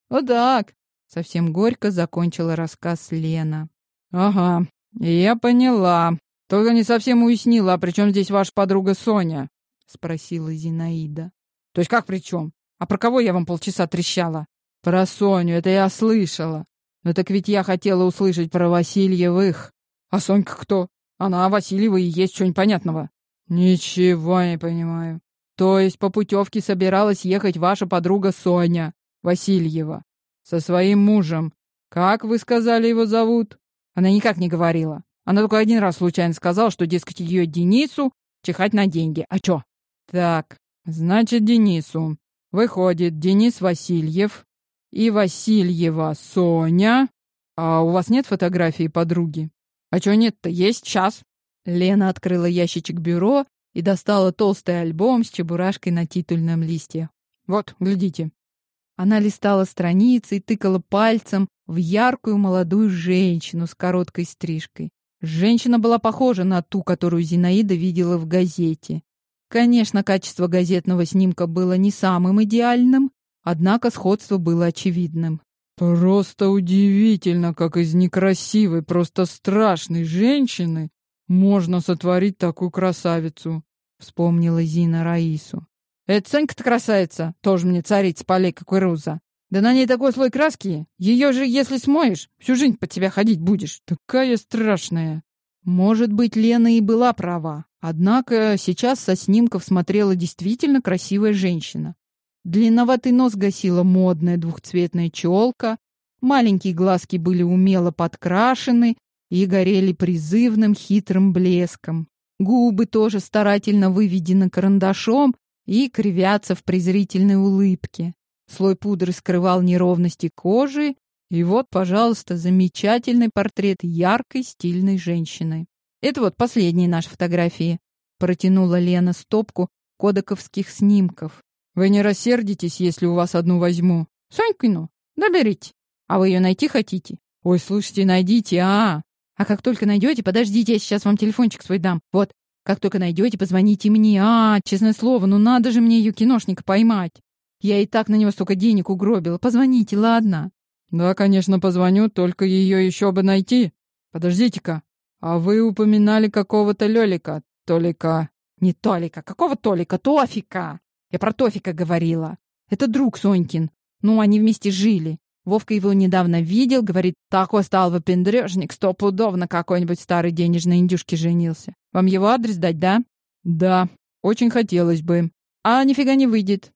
«Вот так!» — совсем горько закончила рассказ Лена. «Ага, я поняла. Только не совсем уяснила, а при чем здесь ваша подруга Соня?» — спросила Зинаида. «То есть как при чем? А про кого я вам полчаса трещала?» «Про Соню, это я слышала. Но так ведь я хотела услышать про Васильевых». «А Сонька кто? Она Васильева и есть что непонятного». «Ничего не понимаю. То есть по путевке собиралась ехать ваша подруга Соня Васильева?» со своим мужем. Как вы сказали его зовут? Она никак не говорила. Она только один раз случайно сказала, что, дескать, ее Денису чихать на деньги. А чё? Так, значит, Денису. Выходит, Денис Васильев и Васильева Соня. А у вас нет фотографии подруги? А чё нет-то? Есть, сейчас. Лена открыла ящичек бюро и достала толстый альбом с чебурашкой на титульном листе. Вот, глядите. Она листала страницы и тыкала пальцем в яркую молодую женщину с короткой стрижкой. Женщина была похожа на ту, которую Зинаида видела в газете. Конечно, качество газетного снимка было не самым идеальным, однако сходство было очевидным. Просто удивительно, как из некрасивой, просто страшной женщины можно сотворить такую красавицу, вспомнила Зина Раису. Это Санька-то красавица, тоже мне царица полей кукуруза. Да на ней такой слой краски, ее же, если смоешь, всю жизнь под тебя ходить будешь. Такая страшная. Может быть, Лена и была права. Однако сейчас со снимков смотрела действительно красивая женщина. Длинноватый нос гасила модная двухцветная челка, маленькие глазки были умело подкрашены и горели призывным хитрым блеском. Губы тоже старательно выведены карандашом и кривятся в презрительной улыбке. Слой пудры скрывал неровности кожи, и вот, пожалуйста, замечательный портрет яркой стильной женщины. Это вот последние наши фотографии. Протянула Лена стопку кодековских снимков. Вы не рассердитесь, если у вас одну возьму? Сонькину, да берите. А вы ее найти хотите? Ой, слушайте, найдите, а? А как только найдете, подождите, я сейчас вам телефончик свой дам. Вот, как только найдете, позвоните мне. А, честное слово, ну надо же мне ее киношника поймать. Я и так на него столько денег угробила. Позвоните, ладно? Да, конечно, позвоню, только ее еще бы найти. Подождите-ка. А вы упоминали какого-то Лёлика. Толика. Не Толика. Какого Толика? Тофика. Я про Тофика говорила. Это друг Сонькин. Ну, они вместе жили. Вовка его недавно видел, говорит, такой стал выпендрежник, стопудов на какой-нибудь старой денежной индюшке женился. Вам его адрес дать, да? Да, очень хотелось бы. А нифига не выйдет.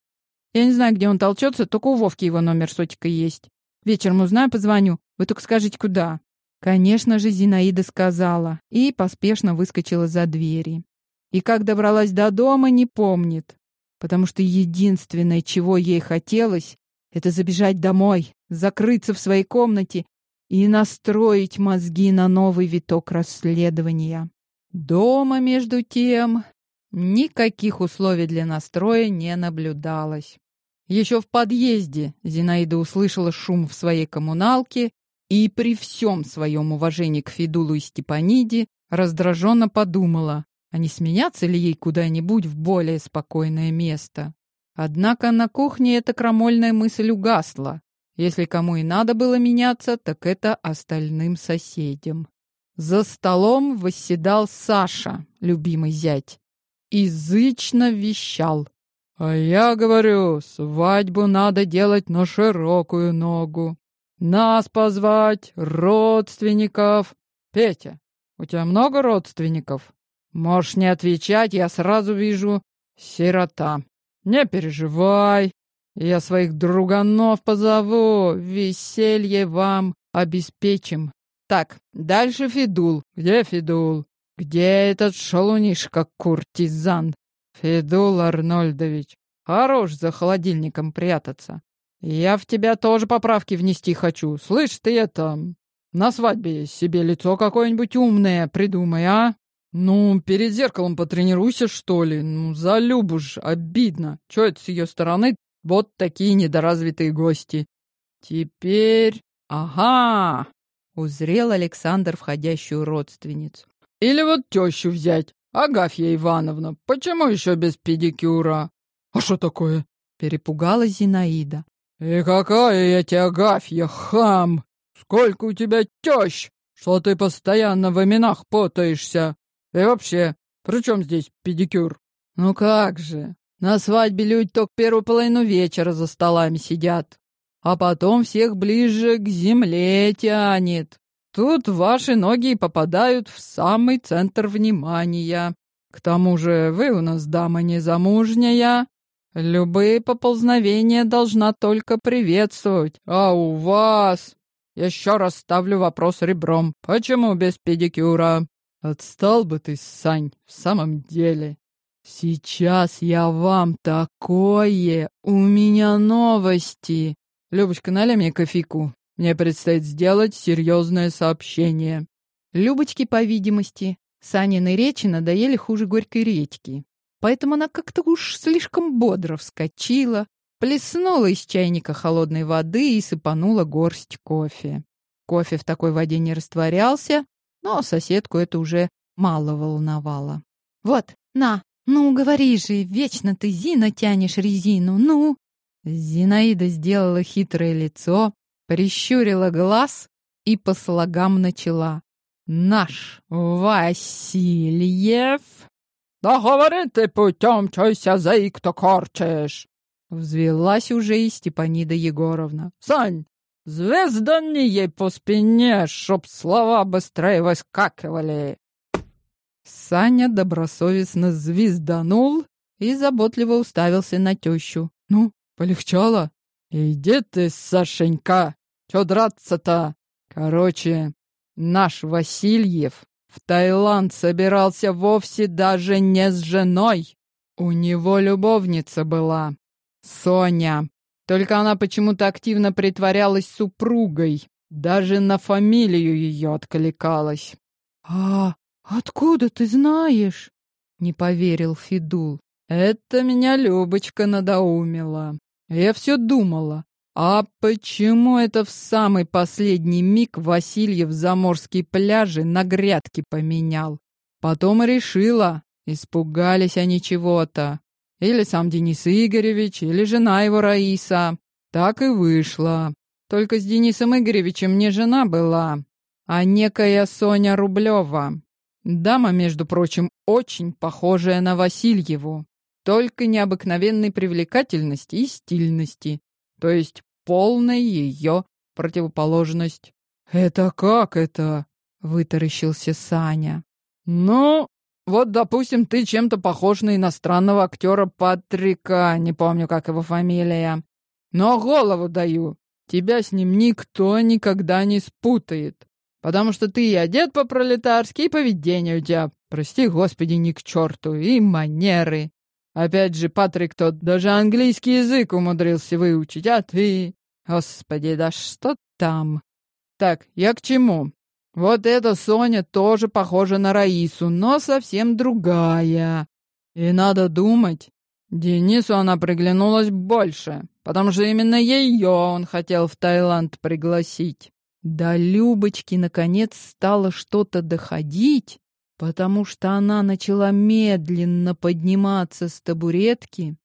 Я не знаю, где он толчется, только у Вовки его номер сотика есть. Вечером узнаю, позвоню. Вы только скажите, куда. Конечно же, Зинаида сказала и поспешно выскочила за двери. И как добралась до дома, не помнит, потому что единственное, чего ей хотелось, это забежать домой, закрыться в своей комнате и настроить мозги на новый виток расследования. Дома, между тем, никаких условий для настроя не наблюдалось. Еще в подъезде Зинаида услышала шум в своей коммуналке и при всем своем уважении к Федулу и Степаниде раздраженно подумала, а не сменяться ли ей куда-нибудь в более спокойное место. Однако на кухне эта крамольная мысль угасла. Если кому и надо было меняться, так это остальным соседям. За столом восседал Саша, любимый зять, и зычно вещал. «А я говорю, свадьбу надо делать на широкую ногу. Нас позвать, родственников. Петя, у тебя много родственников? Можешь не отвечать, я сразу вижу сирота. Не переживай, я своих друганов позову, веселье вам обеспечим. Так, дальше Федул. Где Федул? Где этот шалунишка-куртизан? Федул Арнольдович, хорош за холодильником прятаться. Я в тебя тоже поправки внести хочу. Слышь, ты это... На свадьбе себе лицо какое-нибудь умное придумай, а? «Ну, перед зеркалом потренируйся, что ли. Ну, за Любу ж обидно. Чё это с ее стороны вот такие недоразвитые гости? Теперь... Ага!» Узрел Александр входящую родственницу. «Или вот тещу взять, Агафья Ивановна. Почему еще без педикюра?» «А что такое?» Перепугалась Зинаида. «И какая я тебе Агафья, хам! Сколько у тебя тещ, что ты постоянно в именах путаешься!» И вообще, при чем здесь педикюр? Ну как же, на свадьбе люди только первую половину вечера за столами сидят, а потом всех ближе к земле тянет. Тут ваши ноги попадают в самый центр внимания. К тому же вы у нас дама незамужняя, любые поползновения должна только приветствовать. А у вас... Еще раз ставлю вопрос ребром. Почему без педикюра? Отстал бы ты, Сань, в самом деле. Сейчас я вам такое... У меня новости. Любочка, налей мне кофейку. Мне предстоит сделать серьезное сообщение. Любочке, по видимости, Санины речи надоели хуже горькой редьки. Поэтому она как-то уж слишком бодро вскочила, плеснула из чайника холодной воды и сыпанула горсть кофе. Кофе в такой воде не растворялся, но соседку это уже мало волновало. «Вот, на, ну, говори же, вечно ты, Зина, тянешь резину, ну!» Зинаида сделала хитрое лицо, прищурила глаз и по слогам начала. «Наш Васильев...» «Да говори ты путем, чойся заик-то корчишь!» Взвелась уже и Степанида Егоровна. «Сань, звездани ей по спине, чтоб слова быстрее выскакивали!» Саня добросовестно звезданул и заботливо уставился на тещу. «Ну, полегчало?» «Иди ты, Сашенька! Чё драться-то? Короче, наш Васильев в Таиланд собирался вовсе даже не с женой. У него любовница была. Соня. Только она почему-то активно притворялась супругой. Даже на фамилию ее откликалась. «А откуда ты знаешь?» — не поверил Фидул. «Это меня Любочка надоумила. Я все думала, а почему это в самый последний миг Васильев заморские пляжи на грядки поменял? Потом решила, испугались они чего-то. Или сам Денис Игоревич, или жена его Раиса. Так и вышло. Только с Денисом Игоревичем не жена была, а некая Соня Рублева. Дама, между прочим, очень похожая на Васильеву, только необыкновенной привлекательности и стильности. То есть полная ее противоположность. «Это как это?» — вытаращился Саня. «Ну, вот, допустим, ты чем-то похож на иностранного актера Патрика, не помню, как его фамилия. Но голову даю, тебя с ним никто никогда не спутает. Потому что ты и одет по-пролетарски, и поведение у тебя, прости господи, ни к черту, и манеры. Опять же, Патрик тот даже английский язык умудрился выучить, а ты... Господи, да что там? Так, я к чему? Вот эта Соня тоже похожа на Раису, но совсем другая. И надо думать, Денису она приглянулась больше, потому что именно ее он хотел в Таиланд пригласить. Да Любочки наконец стало что-то доходить, потому что она начала медленно подниматься с табуретки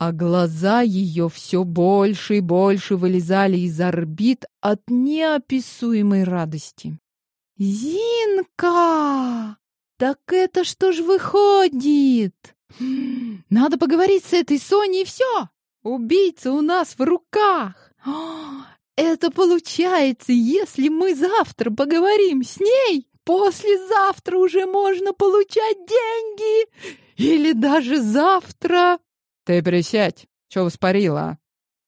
а глаза ее все больше и больше вылезали из орбит от неописуемой радости. «Зинка! Так это что ж выходит? Надо поговорить с этой Соней и все! Убийца у нас в руках! Это получается, если мы завтра поговорим с ней, послезавтра уже можно получать деньги! Или даже завтра!» «Ты присядь, что воспарила?»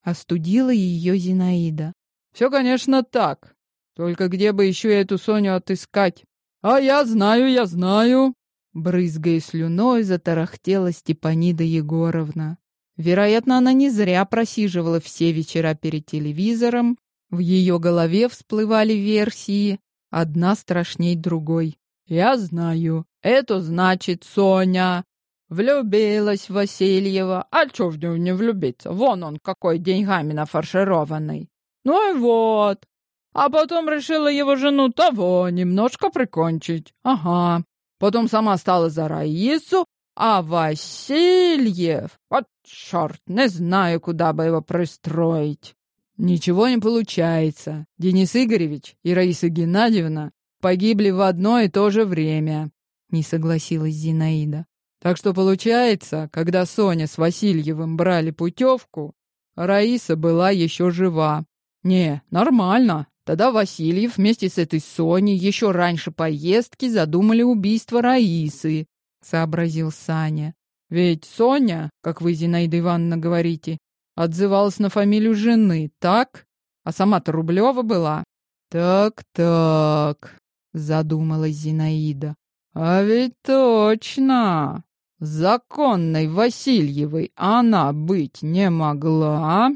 Остудила ее Зинаида. «Все, конечно, так. Только где бы еще эту Соню отыскать? А я знаю, я знаю!» Брызгая слюной, затарахтела Степанида Егоровна. Вероятно, она не зря просиживала все вечера перед телевизором. В ее голове всплывали версии, одна страшней другой. «Я знаю. Это значит Соня. Влюбилась Васильева. А чё в него не влюбиться? Вон он какой деньгами нафаршированный. Ну и вот. А потом решила его жену того немножко прикончить. Ага. Потом сама стала за Раису, а Васильев... Вот черт, не знаю, куда бы его пристроить. Ничего не получается. Денис Игоревич и Раиса Геннадьевна погибли в одно и то же время. Не согласилась Зинаида. Так что получается, когда Соня с Васильевым брали путевку, Раиса была еще жива. Не, нормально. Тогда Васильев вместе с этой Соней еще раньше поездки задумали убийство Раисы, сообразил Саня. Ведь Соня, как вы, Зинаида Ивановна, говорите, отзывалась на фамилию жены, так? А сама-то Рублева была. Так-так, задумалась Зинаида. А ведь точно. Законной Васильевой она быть не могла.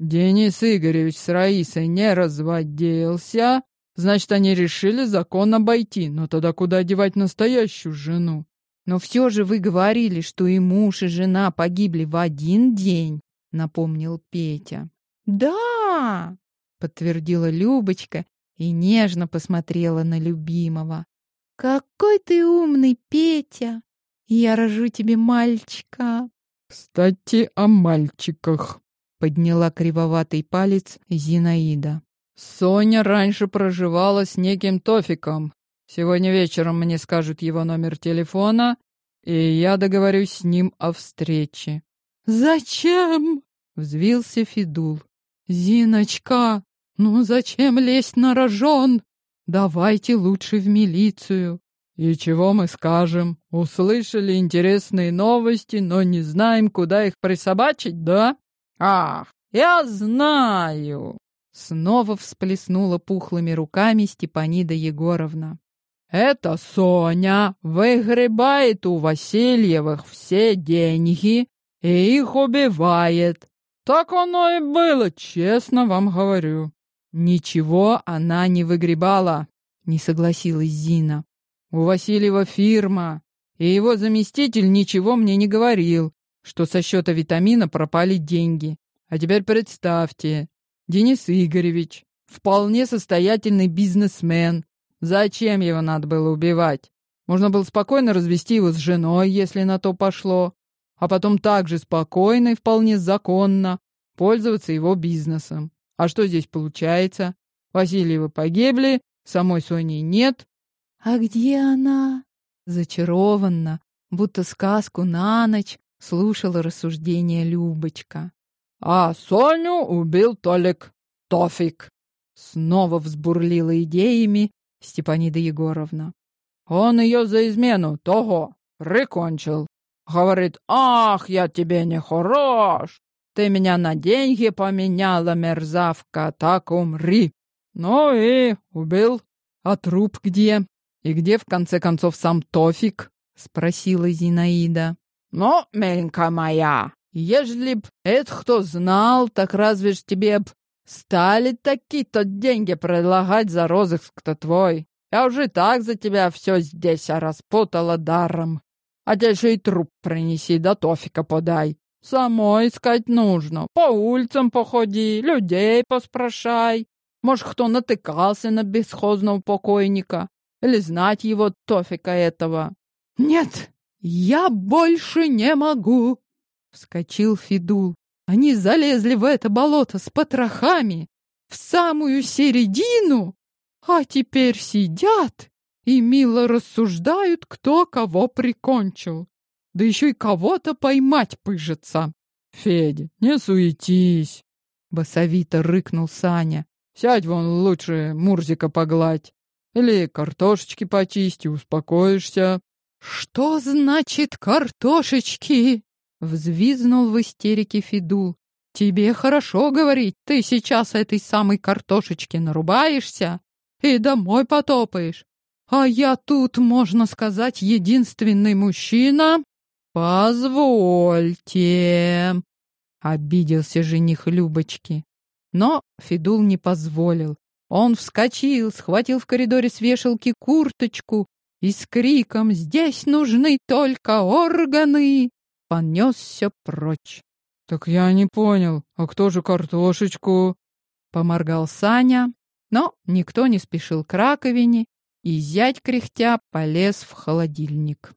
Денис Игоревич с Раисой не разводился. Значит, они решили закон обойти. Но тогда куда девать настоящую жену? Но все же вы говорили, что и муж, и жена погибли в один день, напомнил Петя. Да, подтвердила Любочка и нежно посмотрела на любимого. Какой ты умный, Петя! Я рожу тебе мальчика. Кстати, о мальчиках, подняла кривоватый палец Зинаида. Соня раньше проживала с неким Тофиком. Сегодня вечером мне скажут его номер телефона, и я договорюсь с ним о встрече. Зачем? взвился Фидул. Зиночка, ну зачем лезть на рожон? Давайте лучше в милицию. И чего мы скажем? Услышали интересные новости, но не знаем, куда их присобачить, да? Ах, я знаю! Снова всплеснула пухлыми руками Степанида Егоровна. Это Соня выгребает у Васильевых все деньги и их убивает. Так оно и было, честно вам говорю. Ничего она не выгребала, не согласилась Зина. У Васильева фирма, и его заместитель ничего мне не говорил, что со счета витамина пропали деньги. А теперь представьте, Денис Игоревич, вполне состоятельный бизнесмен. Зачем его надо было убивать? Можно было спокойно развести его с женой, если на то пошло, а потом также спокойно и вполне законно пользоваться его бизнесом. А что здесь получается? Васильевы погибли, самой Сони нет. А где она? Зачарованно, будто сказку на ночь, слушала рассуждения Любочка. А Соню убил Толик Тофик. Снова взбурлила идеями Степанида Егоровна. Он ее за измену того прикончил. Говорит, ах, я тебе не хорош. Ты меня на деньги поменяла, мерзавка, так умри. Ну и убил. А труп где? И где, в конце концов, сам Тофик? Спросила Зинаида. Ну, меленькая моя, Ежели б это кто знал, так разве ж тебе б стали такие-то деньги предлагать за розыск-то твой? Я уже так за тебя все здесь распутала даром. А тебе еще и труп принеси, да тофика подай. Самой искать нужно. По улицам походи, людей поспрашай. Может, кто натыкался на бесхозного покойника? Или знать его тофика этого? Нет, я больше не могу, Вскочил Фидул. Они залезли в это болото с потрохами, в самую середину, а теперь сидят и мило рассуждают, кто кого прикончил. Да еще и кого-то поймать пыжится. Федя, не суетись, басовито рыкнул Саня. Сядь вон лучше Мурзика погладь. Или картошечки почисти, успокоишься. Что значит картошечки? Взвизнул в истерике Фидул. «Тебе хорошо говорить, ты сейчас этой самой картошечки нарубаешься и домой потопаешь. А я тут, можно сказать, единственный мужчина. Позвольте!» Обиделся жених Любочки. Но Фидул не позволил. Он вскочил, схватил в коридоре с вешалки курточку и с криком «Здесь нужны только органы!» понесся прочь. «Так я не понял, а кто же картошечку?» Поморгал Саня, но никто не спешил к раковине, и зять кряхтя полез в холодильник.